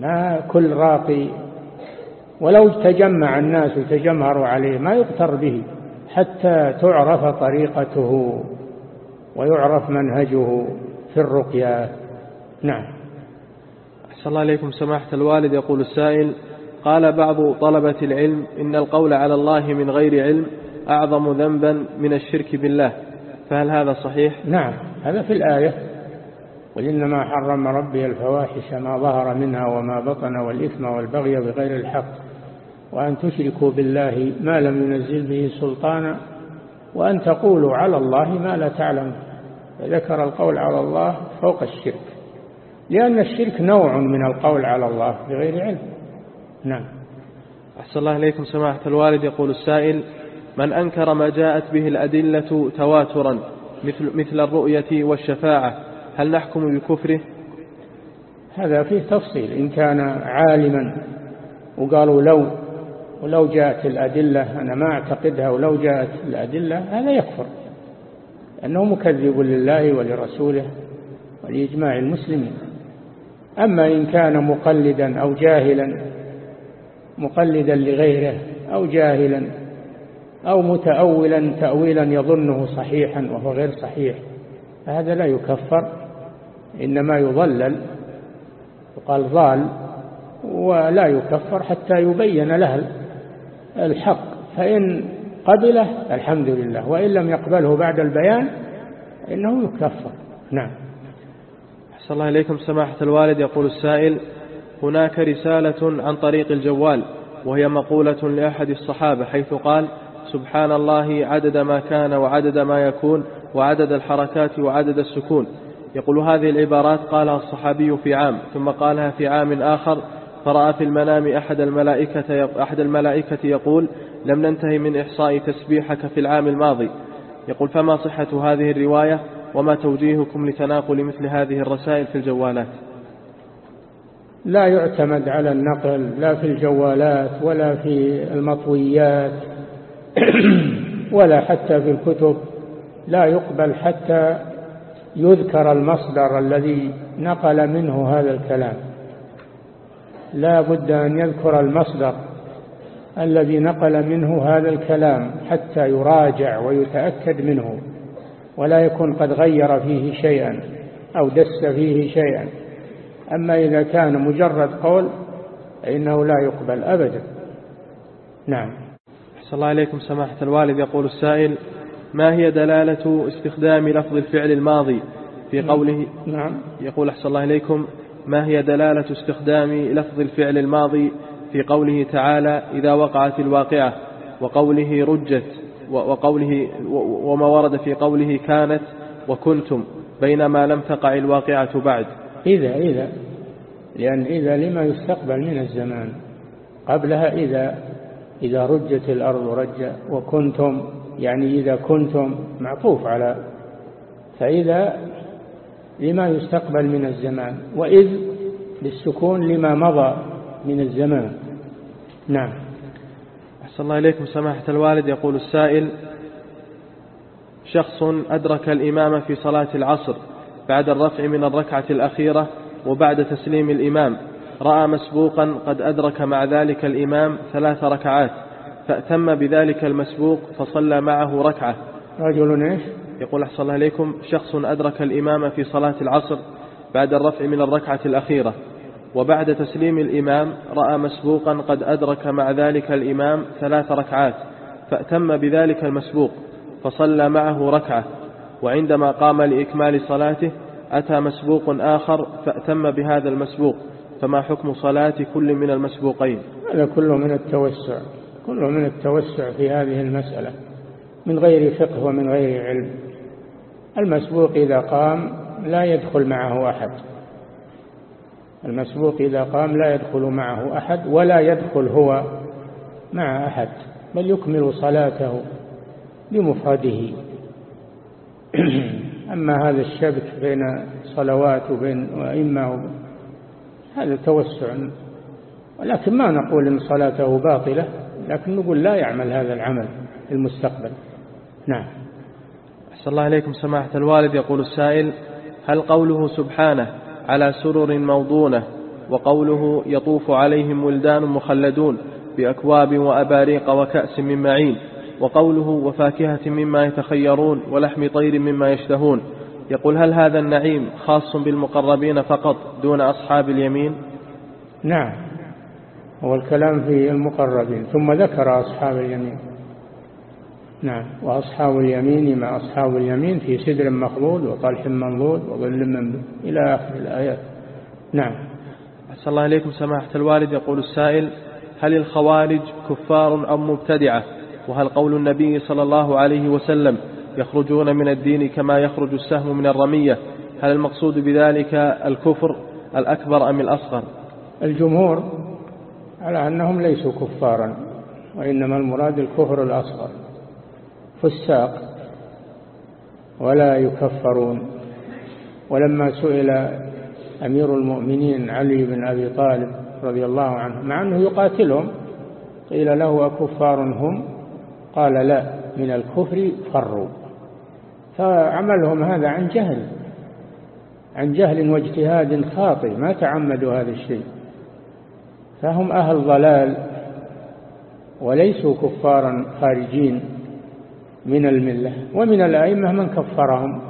ما كل راقي ولو تجمع الناس وتجمهروا عليه ما يغتر به حتى تعرف طريقته ويعرف منهجه في الرقية. نعم. أحسن الله عليكم سماحة الوالد يقول السائل قال بعض طلبة العلم إن القول على الله من غير علم أعظم ذنبا من الشرك بالله. فهل هذا صحيح؟ نعم. هذا في الآية قل إنما حرم ربي الفواحش ما ظهر منها وما بطن والإثم والبغي بغير الحق. وأن تشركوا بالله ما لم ينزل به سلطانا وأن تقولوا على الله ما لا تعلم. ذكر القول على الله فوق الشرك لأن الشرك نوع من القول على الله بغير علم. نعم. أحسن الله إليكم سماحة الوالد. يقول السائل من أنكر ما جاءت به الأدلة تواترا مثل, مثل الرؤية والشفاعة هل نحكم بكفره؟ هذا فيه تفصيل. إن كان عالما وقالوا لو ولو جاءت الأدلة أنا ما أعتقدها ولو جاءت الأدلة هذا يكفر أنه مكذب لله ولرسوله ولإجماع المسلمين. أما إن كان مقلدا أو جاهلا مقلدا لغيره أو جاهلا أو متأولا تأويلا يظنه صحيحا وهو غير صحيح فهذا لا يكفر إنما يضلل يقال ضال ولا يكفر حتى يبين له الحق فإن قبله الحمد لله وإن لم يقبله بعد البيان إنه يكفر. نعم. أحسن الله إليكم. سماحة الوالد يقول السائل هناك رسالة عن طريق الجوال وهي مقولة لأحد الصحابة حيث قال سبحان الله عدد ما كان وعدد ما يكون وعدد الحركات وعدد السكون. يقول هذه العبارات قالها الصحابي في عام ثم قالها في عام آخر فرأى في المنام أحد الملائكة, أحد الملائكة يقول لم ننتهي من إحصاء تسبيحك في العام الماضي. يقول فما صحة هذه الرواية وما توجيهكم لتناقل مثل هذه الرسائل في الجوالات؟ لا يعتمد على النقل لا في الجوالات ولا في المطويات ولا حتى في الكتب. لا يقبل حتى يذكر المصدر الذي نقل منه هذا الكلام. لا بد أن يذكر المصدر الذي نقل منه هذا الكلام حتى يراجع ويتأكد منه ولا يكون قد غير فيه شيئا أو دس فيه شيئا. أما إذا كان مجرد قول فإنه لا يقبل أبدا. نعم. أحسن الله إليكم سماحة الوالد. يقول السائل ما هي دلالة استخدام لفظ الفعل الماضي في قوله؟ نعم. يقول أحسن الله إليكم. ما هي دلالة استخدام لفظ الفعل الماضي في قوله تعالى إذا وقعت الواقعة وقوله رجت وقوله وما ورد في قوله كانت وكنتم بينما لم تقع الواقعة بعد. إذا إذا لأن إذا لما يستقبل من الزمان؟ قبلها إذا إذا رجت الأرض رجا وكنتم يعني إذا كنتم معطوف على فإذا لما يستقبل من الزمان وإذ بالسكون لما مضى من الزمان. نعم. أحسن الله إليكم. سماحة الوالد يقول السائل شخص أدرك الإمام في صلاة العصر بعد الرفع من الركعة الأخيرة وبعد تسليم الإمام رأى مسبوقا قد أدرك مع ذلك الإمام ثلاث ركعات فأتم بذلك المسبوق فصلى معه ركعة. رجل إيش؟ يقول أحسن الله إليكم شخص أدرك الإمام في صلاة العصر بعد الرفع من الركعة الأخيرة وبعد تسليم الإمام رأى مسبوقا قد أدرك مع ذلك الإمام ثلاث ركعات فأتم بذلك المسبوق فصلى معه ركعة وعندما قام لإكمال صلاته أتى مسبوق آخر فأتم بهذا المسبوق فما حكم صلاة كل من المسبوقين؟ هذا كله من التوسع كله من التوسع في هذه المسألة من غير فقه ومن غير علم. المسبوق إذا قام لا يدخل معه أحد. المسبوق إذا قام لا يدخل معه أحد ولا يدخل هو مع أحد بل يكمل صلاته بمفرده. أما هذا الشبك بين صلوات وبين وإما هذا توسع ولكن ما نقول إن صلاته باطلة لكن نقول لا يعمل هذا العمل في المستقبل. نعم. أحسن الله إليكم سماحة الوالد يقول السائل هل قوله سبحانه على سرر موضونة وقوله يطوف عليهم ولدان مخلدون بأكواب وأباريق وكأس من معين وقوله وفاكهة مما يتخيرون ولحم طير مما يشتهون يقول هل هذا النعيم خاص بالمقربين فقط دون أصحاب اليمين؟ نعم هو الكلام في المقربين ثم ذكر أصحاب اليمين. نعم. وأصحاب اليمين ما أصحاب اليمين في سدر مخلود وطلح منضود وظل ممدود إلى آخر الآيات. نعم. أحسن الله إليكم سماحة الوالد. يقول السائل هل الخوارج كفار أم مبتدعة؟ وهل قول النبي صلى الله عليه وسلم يخرجون من الدين كما يخرج السهم من الرمية؟ هل المقصود بذلك الكفر الأكبر أم الأصغر؟ الجمهور على أنهم ليسوا كفارا وإنما المراد الكفر الأصغر. فساق ولا يكفرون. ولما سئل أمير المؤمنين علي بن أبي طالب رضي الله عنه مع أنه يقاتلهم قيل له أكفار هم؟ قال لا من الكفر فروا. فعملهم هذا عن جهل عن جهل واجتهاد خاطئ ما تعمدوا هذا الشيء. فهم أهل ضلال وليسوا كفارا خارجين. من الملة ومن الأئمة من كفرهم.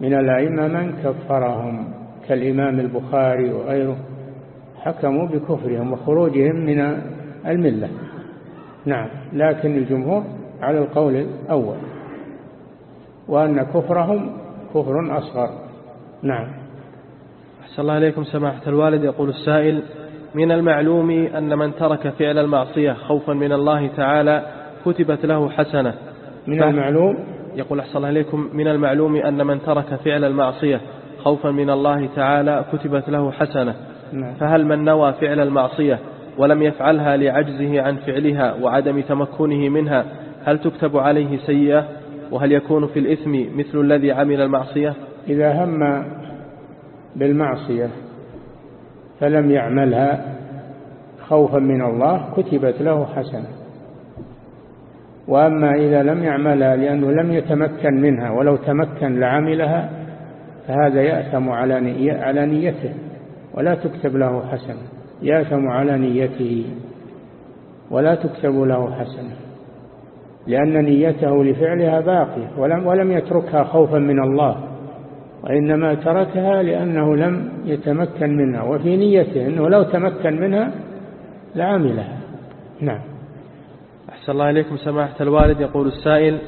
من الأئمة من كفرهم كالإمام البخاري وغيره حكموا بكفرهم وخروجهم من الملة. نعم لكن الجمهور على القول الأول وأن كفرهم كفر أصغر. نعم. أحسن الله عليكم سماحة الوالد. يقول السائل من المعلوم أن من ترك فعل المعصية خوفا من الله تعالى كتبت له حسنة من المعلوم؟ يقول أحسن الله عليكم من المعلوم أن من ترك فعل المعصية خوفا من الله تعالى كتبت له حسنة. نعم. فهل من نوى فعل المعصية ولم يفعلها لعجزه عن فعلها وعدم تمكنه منها هل تكتب عليه سيئة؟ وهل يكون في الإثم مثل الذي عمل المعصية؟ إذا هم بالمعصية فلم يعملها خوفا من الله كتبت له حسنة. وأما إذا لم يعملها لأنه لم يتمكن منها ولو تمكن لعملها فهذا يأثم على نيته ولا تكتب له حسنة يأثم على نيته ولا تكتب له حسنة لأن نيته لفعلها باقية ولم, ولم يتركها خوفا من الله وإنما تركها لأنه لم يتمكن منها وفي نيته أنه لو تمكن منها لعملها. نعم. أحسن الله إليكم سماحة الوالد. يقول السائل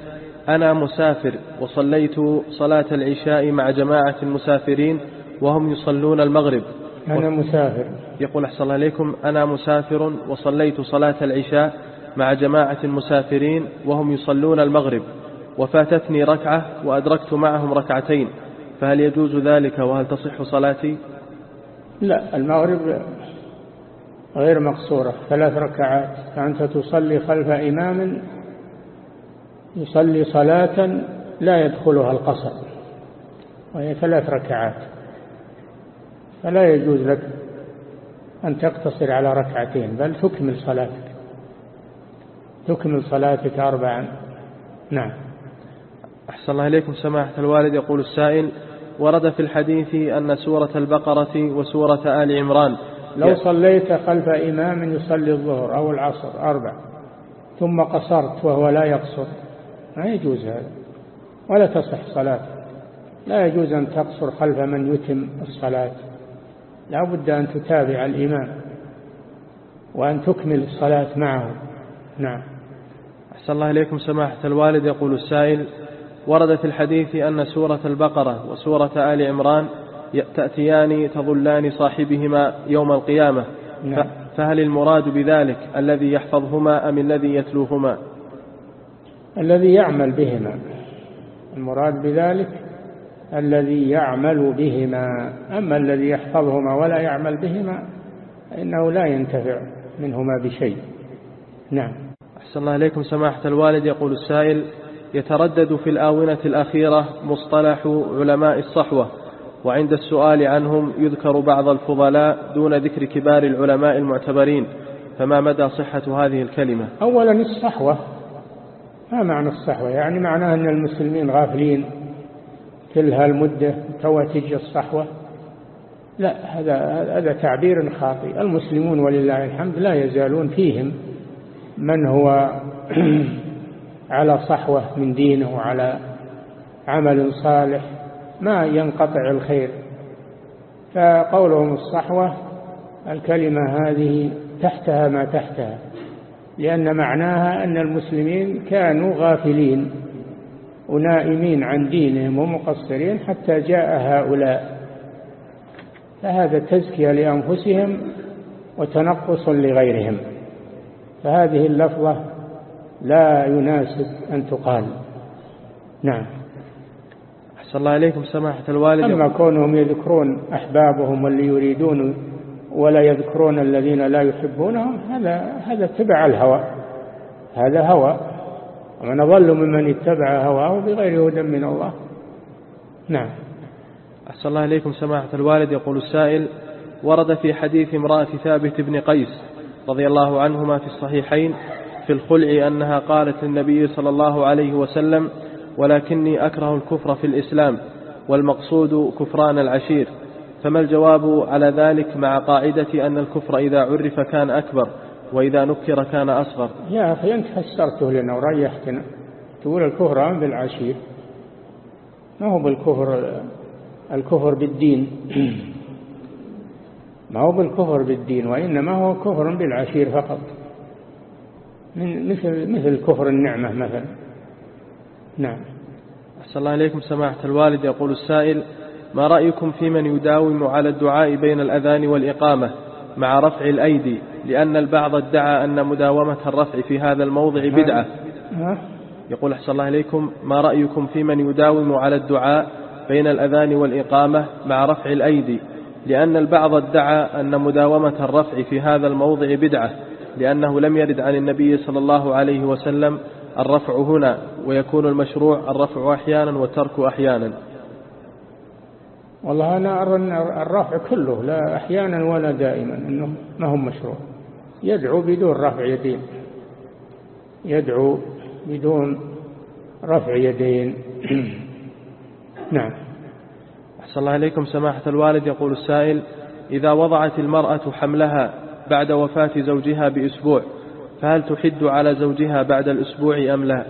أنا مسافر وصليت صلاة العشاء مع جماعة المسافرين وهم يصلون المغرب. أنا مسافر. يقول أحسن الله إليكم أنا مسافر وصليت صلاة العشاء مع جماعة المسافرين وهم يصلون المغرب. وفاتتني ركعة وأدركت معهم ركعتين. فهل يجوز ذلك وهل تصح صلاتي؟ لا المغرب غير مقصورة. ثلاث ركعات. فأنت تصلي خلف إمام يصلي صلاة لا يدخلها القصر. وهي ثلاث ركعات. فلا يجوز لك أن تقتصر على ركعتين بل تكمل صلاتك. تكمل صلاتك أربعا. نعم. أحسن الله إليكم. سماحة الوالد يقول السائل ورد في الحديث أن سورة البقرة وسورة آل عمران لو صليت خلف إمام يصلي الظهر أو العصر أربع. ثم قصرت وهو لا يقصر. ما يجوز هذا. ولا تصح صلاة. لا يجوز أن تقصر خلف من يتم الصلاة. لا بد أن تتابع الإمام وأن تكمل الصلاة معه. نعم. أحسن الله إليكم. سماحة الوالد يقول السائل ورد في الحديث أن سورة البقرة وسورة آل عمران تأتيان تظلان صاحبهما يوم القيامة. نعم. فهل المراد بذلك الذي يحفظهما أم الذي يتلوهما؟ الذي يعمل بهما. المراد بذلك الذي يعمل بهما. أما الذي يحفظهما ولا يعمل بهما فإنه لا ينتفع منهما بشيء. نعم. أحسن الله إليكم. سماحة الوالد يقول السائل يتردد في الآونة الأخيرة مصطلح علماء الصحوة. وعند السؤال عنهم يذكر بعض الفضلاء دون ذكر كبار العلماء المعتبرين فما مدى صحة هذه الكلمة؟ أولا الصحوة. ما معنى الصحوة؟ يعني معناه أن المسلمين غافلين كل هالمدة تو تجي الصحوة. لا هذا هذا تعبير خاطئ. المسلمون ولله الحمد لا يزالون فيهم من هو على صحوة من دينه وعلى عمل صالح. ما ينقطع الخير. فقولهم الصحوة الكلمة هذه تحتها ما تحتها لأن معناها أن المسلمين كانوا غافلين ونائمين عن دينهم ومقصرين حتى جاء هؤلاء. فهذا تزكية لأنفسهم وتنقص لغيرهم. فهذه اللفظة لا يناسب أن تقال. نعم. أحسن الله إليكم سماحة الوالد. أما كونهم يذكرون أحبابهم واللي يريدون ولا يذكرون الذين لا يحبونهم هذا هذا تبع الهوى. هذا هوى. ومن أضل ممن اتبع هواه بغير هدى من الله. نعم. أحسن الله إليكم سماحة الوالد. يقول السائل ورد في حديث امرأة ثابت بن قيس رضي الله عنهما في الصحيحين في الخلع أنها قالت للنبي صلى الله عليه وسلم ولكني أكره الكفر في الإسلام والمقصود كفران العشير. فما الجواب على ذلك مع قاعدة أن الكفر إذا عرف كان أكبر وإذا نكر كان أصغر؟ يا أخي أنت فسرته لنا وريحتنا. تقول الكفر بالعشير؟ ما هو بالكفر الكفر بالدين. ما هو بالكفر بالدين وإنما هو كفر بالعشير فقط. من مثل مثل كفر النعمة مثلا. نعم. أحسن الله إليكم سماحة الوالد. يقول السائل ما رأيكم في من يداوم على الدعاء بين الأذان والإقامة مع رفع الأيدي؟ لأن البعض ادعى أن مداومة الرفع في هذا الموضع بدعة. يقول أحسن الله إليكم. ما رأيكم في من يداوم على الدعاء بين الأذان والإقامة مع رفع الأيدي؟ لأن البعض ادعى أن مداومة الرفع في هذا الموضع بدعة لأنه لم يرد عن النبي صلى الله عليه وسلم الرفع هنا ويكون المشروع الرفع أحيانا والترك أحيانا. والله أنا أرى أن الرفع كله لا أحيانا ولا دائما أنه ما هو مشروع. يدعو بدون رفع يدين. يدعو بدون رفع يدين. نعم. أحسن الله إليكم. سماحة الوالد يقول السائل إذا وضعت المرأة حملها بعد وفاة زوجها بأسبوع فهل تحد على زوجها بعد الأسبوع أم لا؟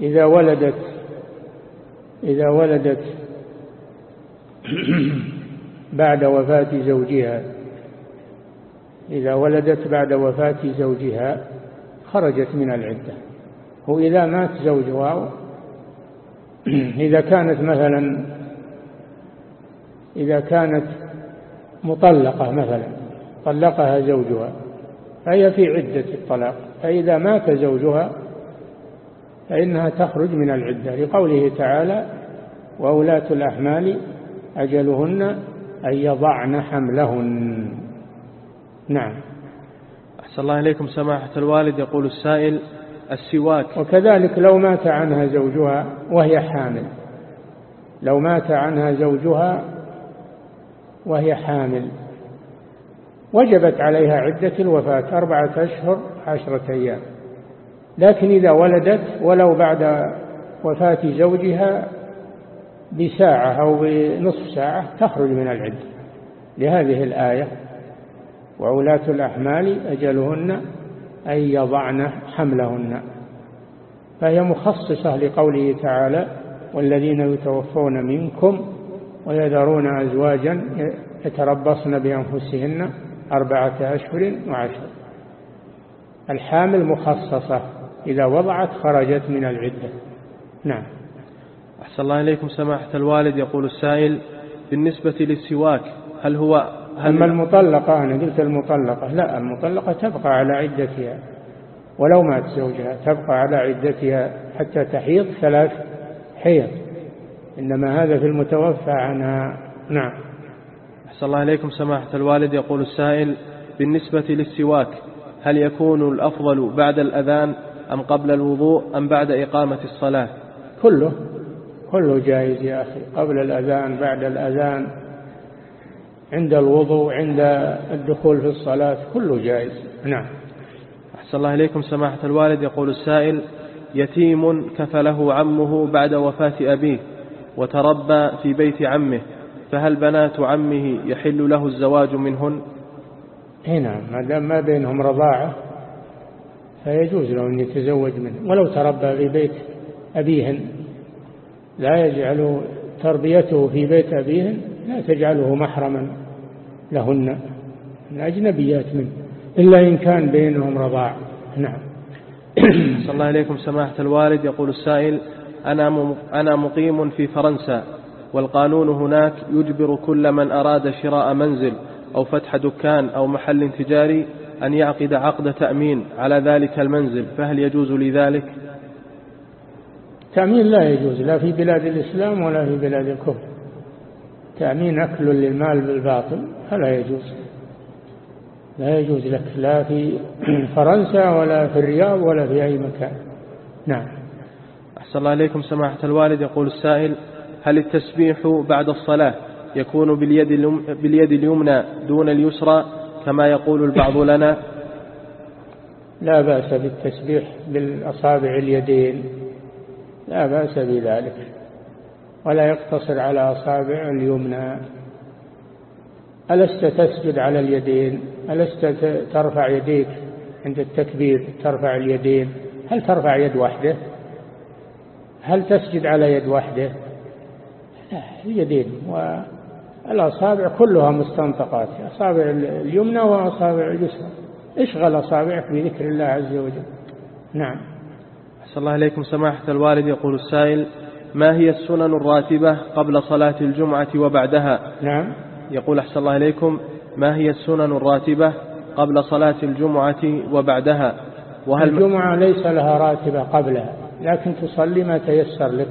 إذا ولدت إذا ولدت بعد وفاة زوجها إذا ولدت بعد وفاة زوجها خرجت من العدة. وإذا مات زوجها إذا كانت مثلا إذا كانت مطلقة مثلا طلقها زوجها. فهي في عدة الطلاق فإذا مات زوجها فإنها تخرج من العدة لقوله تعالى وأولاة الأحمال أجلهن أن يضعن حملهن. نعم. أحسن الله إليكم سماحة الوالد يقول السائل السواك. وكذلك لو مات عنها زوجها وهي حامل لو مات عنها زوجها وهي حامل وجبت عليها عدة الوفاة أربعة أشهر عشرة أيام. لكن إذا ولدت ولو بعد وفاة زوجها بساعة أو بنصف ساعة تخرج من العدة. لهذه الآية وعلاة الأحمال أجلهن أن يضعن حملهن. فهي مخصصة لقوله تعالى والذين يتوفون منكم ويذرون أزواجا يتربصن بأنفسهن أربعة أشهر وعشر. الحامل مخصصة إذا وضعت خرجت من العدة. نعم. أحسن الله إليكم سماحة الوالد. يقول السائل بالنسبة للسواك هل هو هل أما المطلقة أنا قلت المطلقة. لا المطلقة تبقى على عدتها ولو مات زوجها تبقى على عدتها حتى تحيض ثلاث حيض. إنما هذا في المتوفى عنها. نعم. أحسن الله إليكم سماحة الوالد. يقول السائل بالنسبة للسواك هل يكون الأفضل بعد الأذان أم قبل الوضوء أم بعد إقامة الصلاة؟ كله كله جائز يا أخي. قبل الأذان بعد الأذان عند الوضوء عند الدخول في الصلاة كله جائز. نعم. أحسن الله إليكم سماحة الوالد. يقول السائل يتيم كفله عمه بعد وفاة أبيه وتربى في بيت عمه. فهل بنات عمه يحل له الزواج منهن؟ هنا نعم، ما دام ما بينهم رضاعة فيجوز له أن يتزوج منه. ولو تربى في بيت أبيهن لا يجعل تربيته في بيت أبيهن لا تجعله محرما لهن أجنبيات منه إلا إن كان بينهم رضاع نعم. صلى الله عليكم. سماحة الوالد يقول السائل أنا أنا مقيم في فرنسا. والقانون هناك يجبر كل من أراد شراء منزل أو فتح دكان أو محل تجاري أن يعقد عقد تأمين على ذلك المنزل فهل يجوز لي ذلك تأمين لا يجوز لا في بلاد الإسلام ولا في بلاد الكفر. تأمين أكل للمال بالباطل فلا يجوز. لا يجوز لك لا في فرنسا ولا في الرياض ولا في أي مكان. نعم. أحسن الله عليكم سماحة الوالد يقول السائل هل التسبيح بعد الصلاة يكون باليد, باليد اليمنى دون اليسرى كما يقول البعض لنا؟ لا بأس بالتسبيح بالأصابع اليدين. لا بأس بذلك. ولا يقتصر على أصابع اليمنى. ألست تسجد على اليدين؟ ألست ترفع يديك عند التكبير ترفع اليدين؟ هل ترفع يد واحدة هل تسجد على يد واحدة اليدين والأصابع كلها مستنطقات أصابع اليمنى وأصابع اليسرى. اشغل أصابعك بذكر الله عز وجل. نعم. أحسن الله إليكم سماحة الوالد. يقول السائل ما هي السنن الراتبة قبل صلاة الجمعة وبعدها؟ نعم. يقول أحسن الله إليكم ما هي السنن الراتبة قبل صلاة الجمعة وبعدها؟ وهل الجمعة ليس لها راتبة قبلها لكن تصلي ما تيسر لك.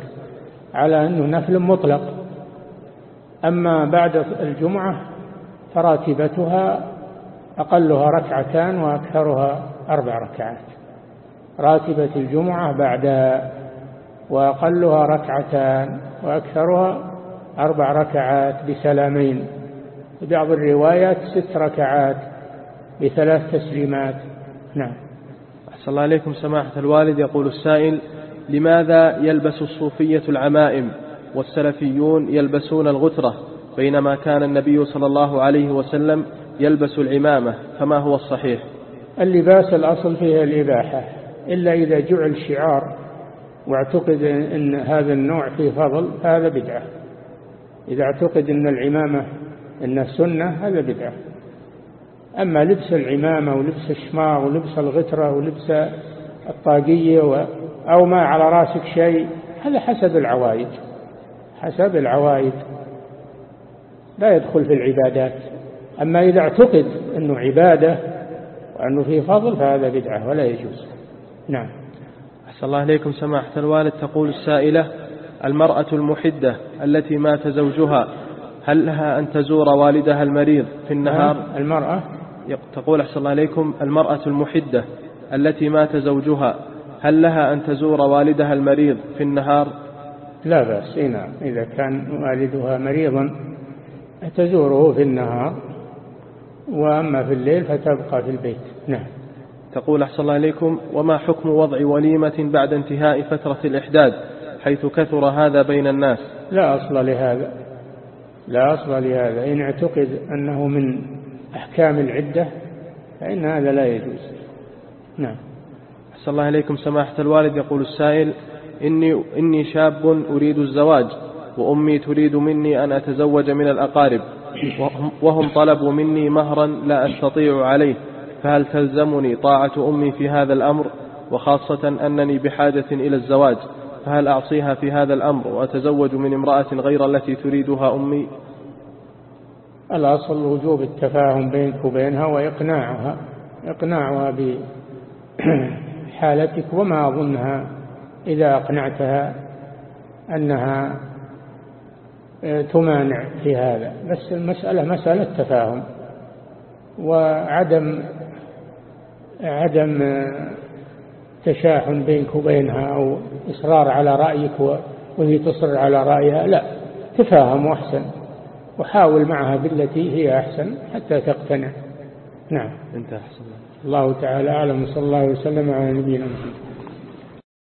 على أنه نفل مطلق. أما بعد الجمعة فراتبتها أقلها ركعتان وأكثرها أربع ركعات. راتبة الجمعة بعدها وأقلها ركعتان وأكثرها أربع ركعات بسلامين. في بعض الروايات ست ركعات بثلاث تسليمات. نعم. أحسن الله عليكم سماحة الوالد. يقول السائل لماذا يلبس الصوفية العمائم والسلفيون يلبسون الغترة؟ بينما كان النبي صلى الله عليه وسلم يلبس العمامة فما هو الصحيح؟ اللباس الأصل فيه الإباحة إلا إذا جعل شعار واعتقد أن هذا النوع فيه فضل هذا بدعة. إذا اعتقد أن العمامة أن سنة هذا بدعة. أما لبس العمامة ولبس الشماغ ولبس الغترة ولبس الطاقية أو ما على راسك شيء هذا حسب العوايد. حسب العوايد. لا يدخل في العبادات. أما إذا اعتقد أنه عبادة وأنه فيه فضل فهذا بدعة ولا يجوز. نعم. أحسن الله إليكم سماحة الوالد. تقول السائلة المرأة المحدة التي مات زوجها هل لها أن تزور والدها المريض في النهار؟ المرأة؟ تقول أحسن الله إليكم المرأة المحدة التي مات زوجها هل لها أن تزور والدها المريض في النهار؟ لا بأس نعم. إذا كان والدها مريضا تزوره في النهار وأما في الليل فتبقى في البيت. نعم. تقول أحسن الله إليكم وما حكم وضع وليمة بعد انتهاء فترة الإحداد حيث كثر هذا بين الناس؟ لا أصل لهذا. لا أصل لهذا. إن اعتقد أنه من أحكام العدة فإن هذا لا يجوز. نعم. أحسن الله إليكم سماحة الوالد. يقول السائل إني, إني شاب أريد الزواج وأمي تريد مني أن أتزوج من الأقارب وهم طلبوا مني مهرا لا أستطيع عليه فهل تلزمني طاعة أمي في هذا الأمر وخاصة أنني بحاجة إلى الزواج فهل أعصيها في هذا الأمر وأتزوج من امرأة غير التي تريدها أمي؟ الأصل وجوب التفاهم بينك وبينها وإقناعها إقناعها بحالتك وما أظنها إذا أقنعتها أنها تمانع في هذا. بس المسألة مسألة تفاهم وعدم عدم تشاحن بينك وبينها أو إصرار على رأيك وهي تصر على رأيها لا تفاهم أحسن وحاول معها بالتي هي أحسن حتى تقتنع. نعم. أنت أحسن. الله تعالى أعلم صلى الله وسلم على نبينا محمد.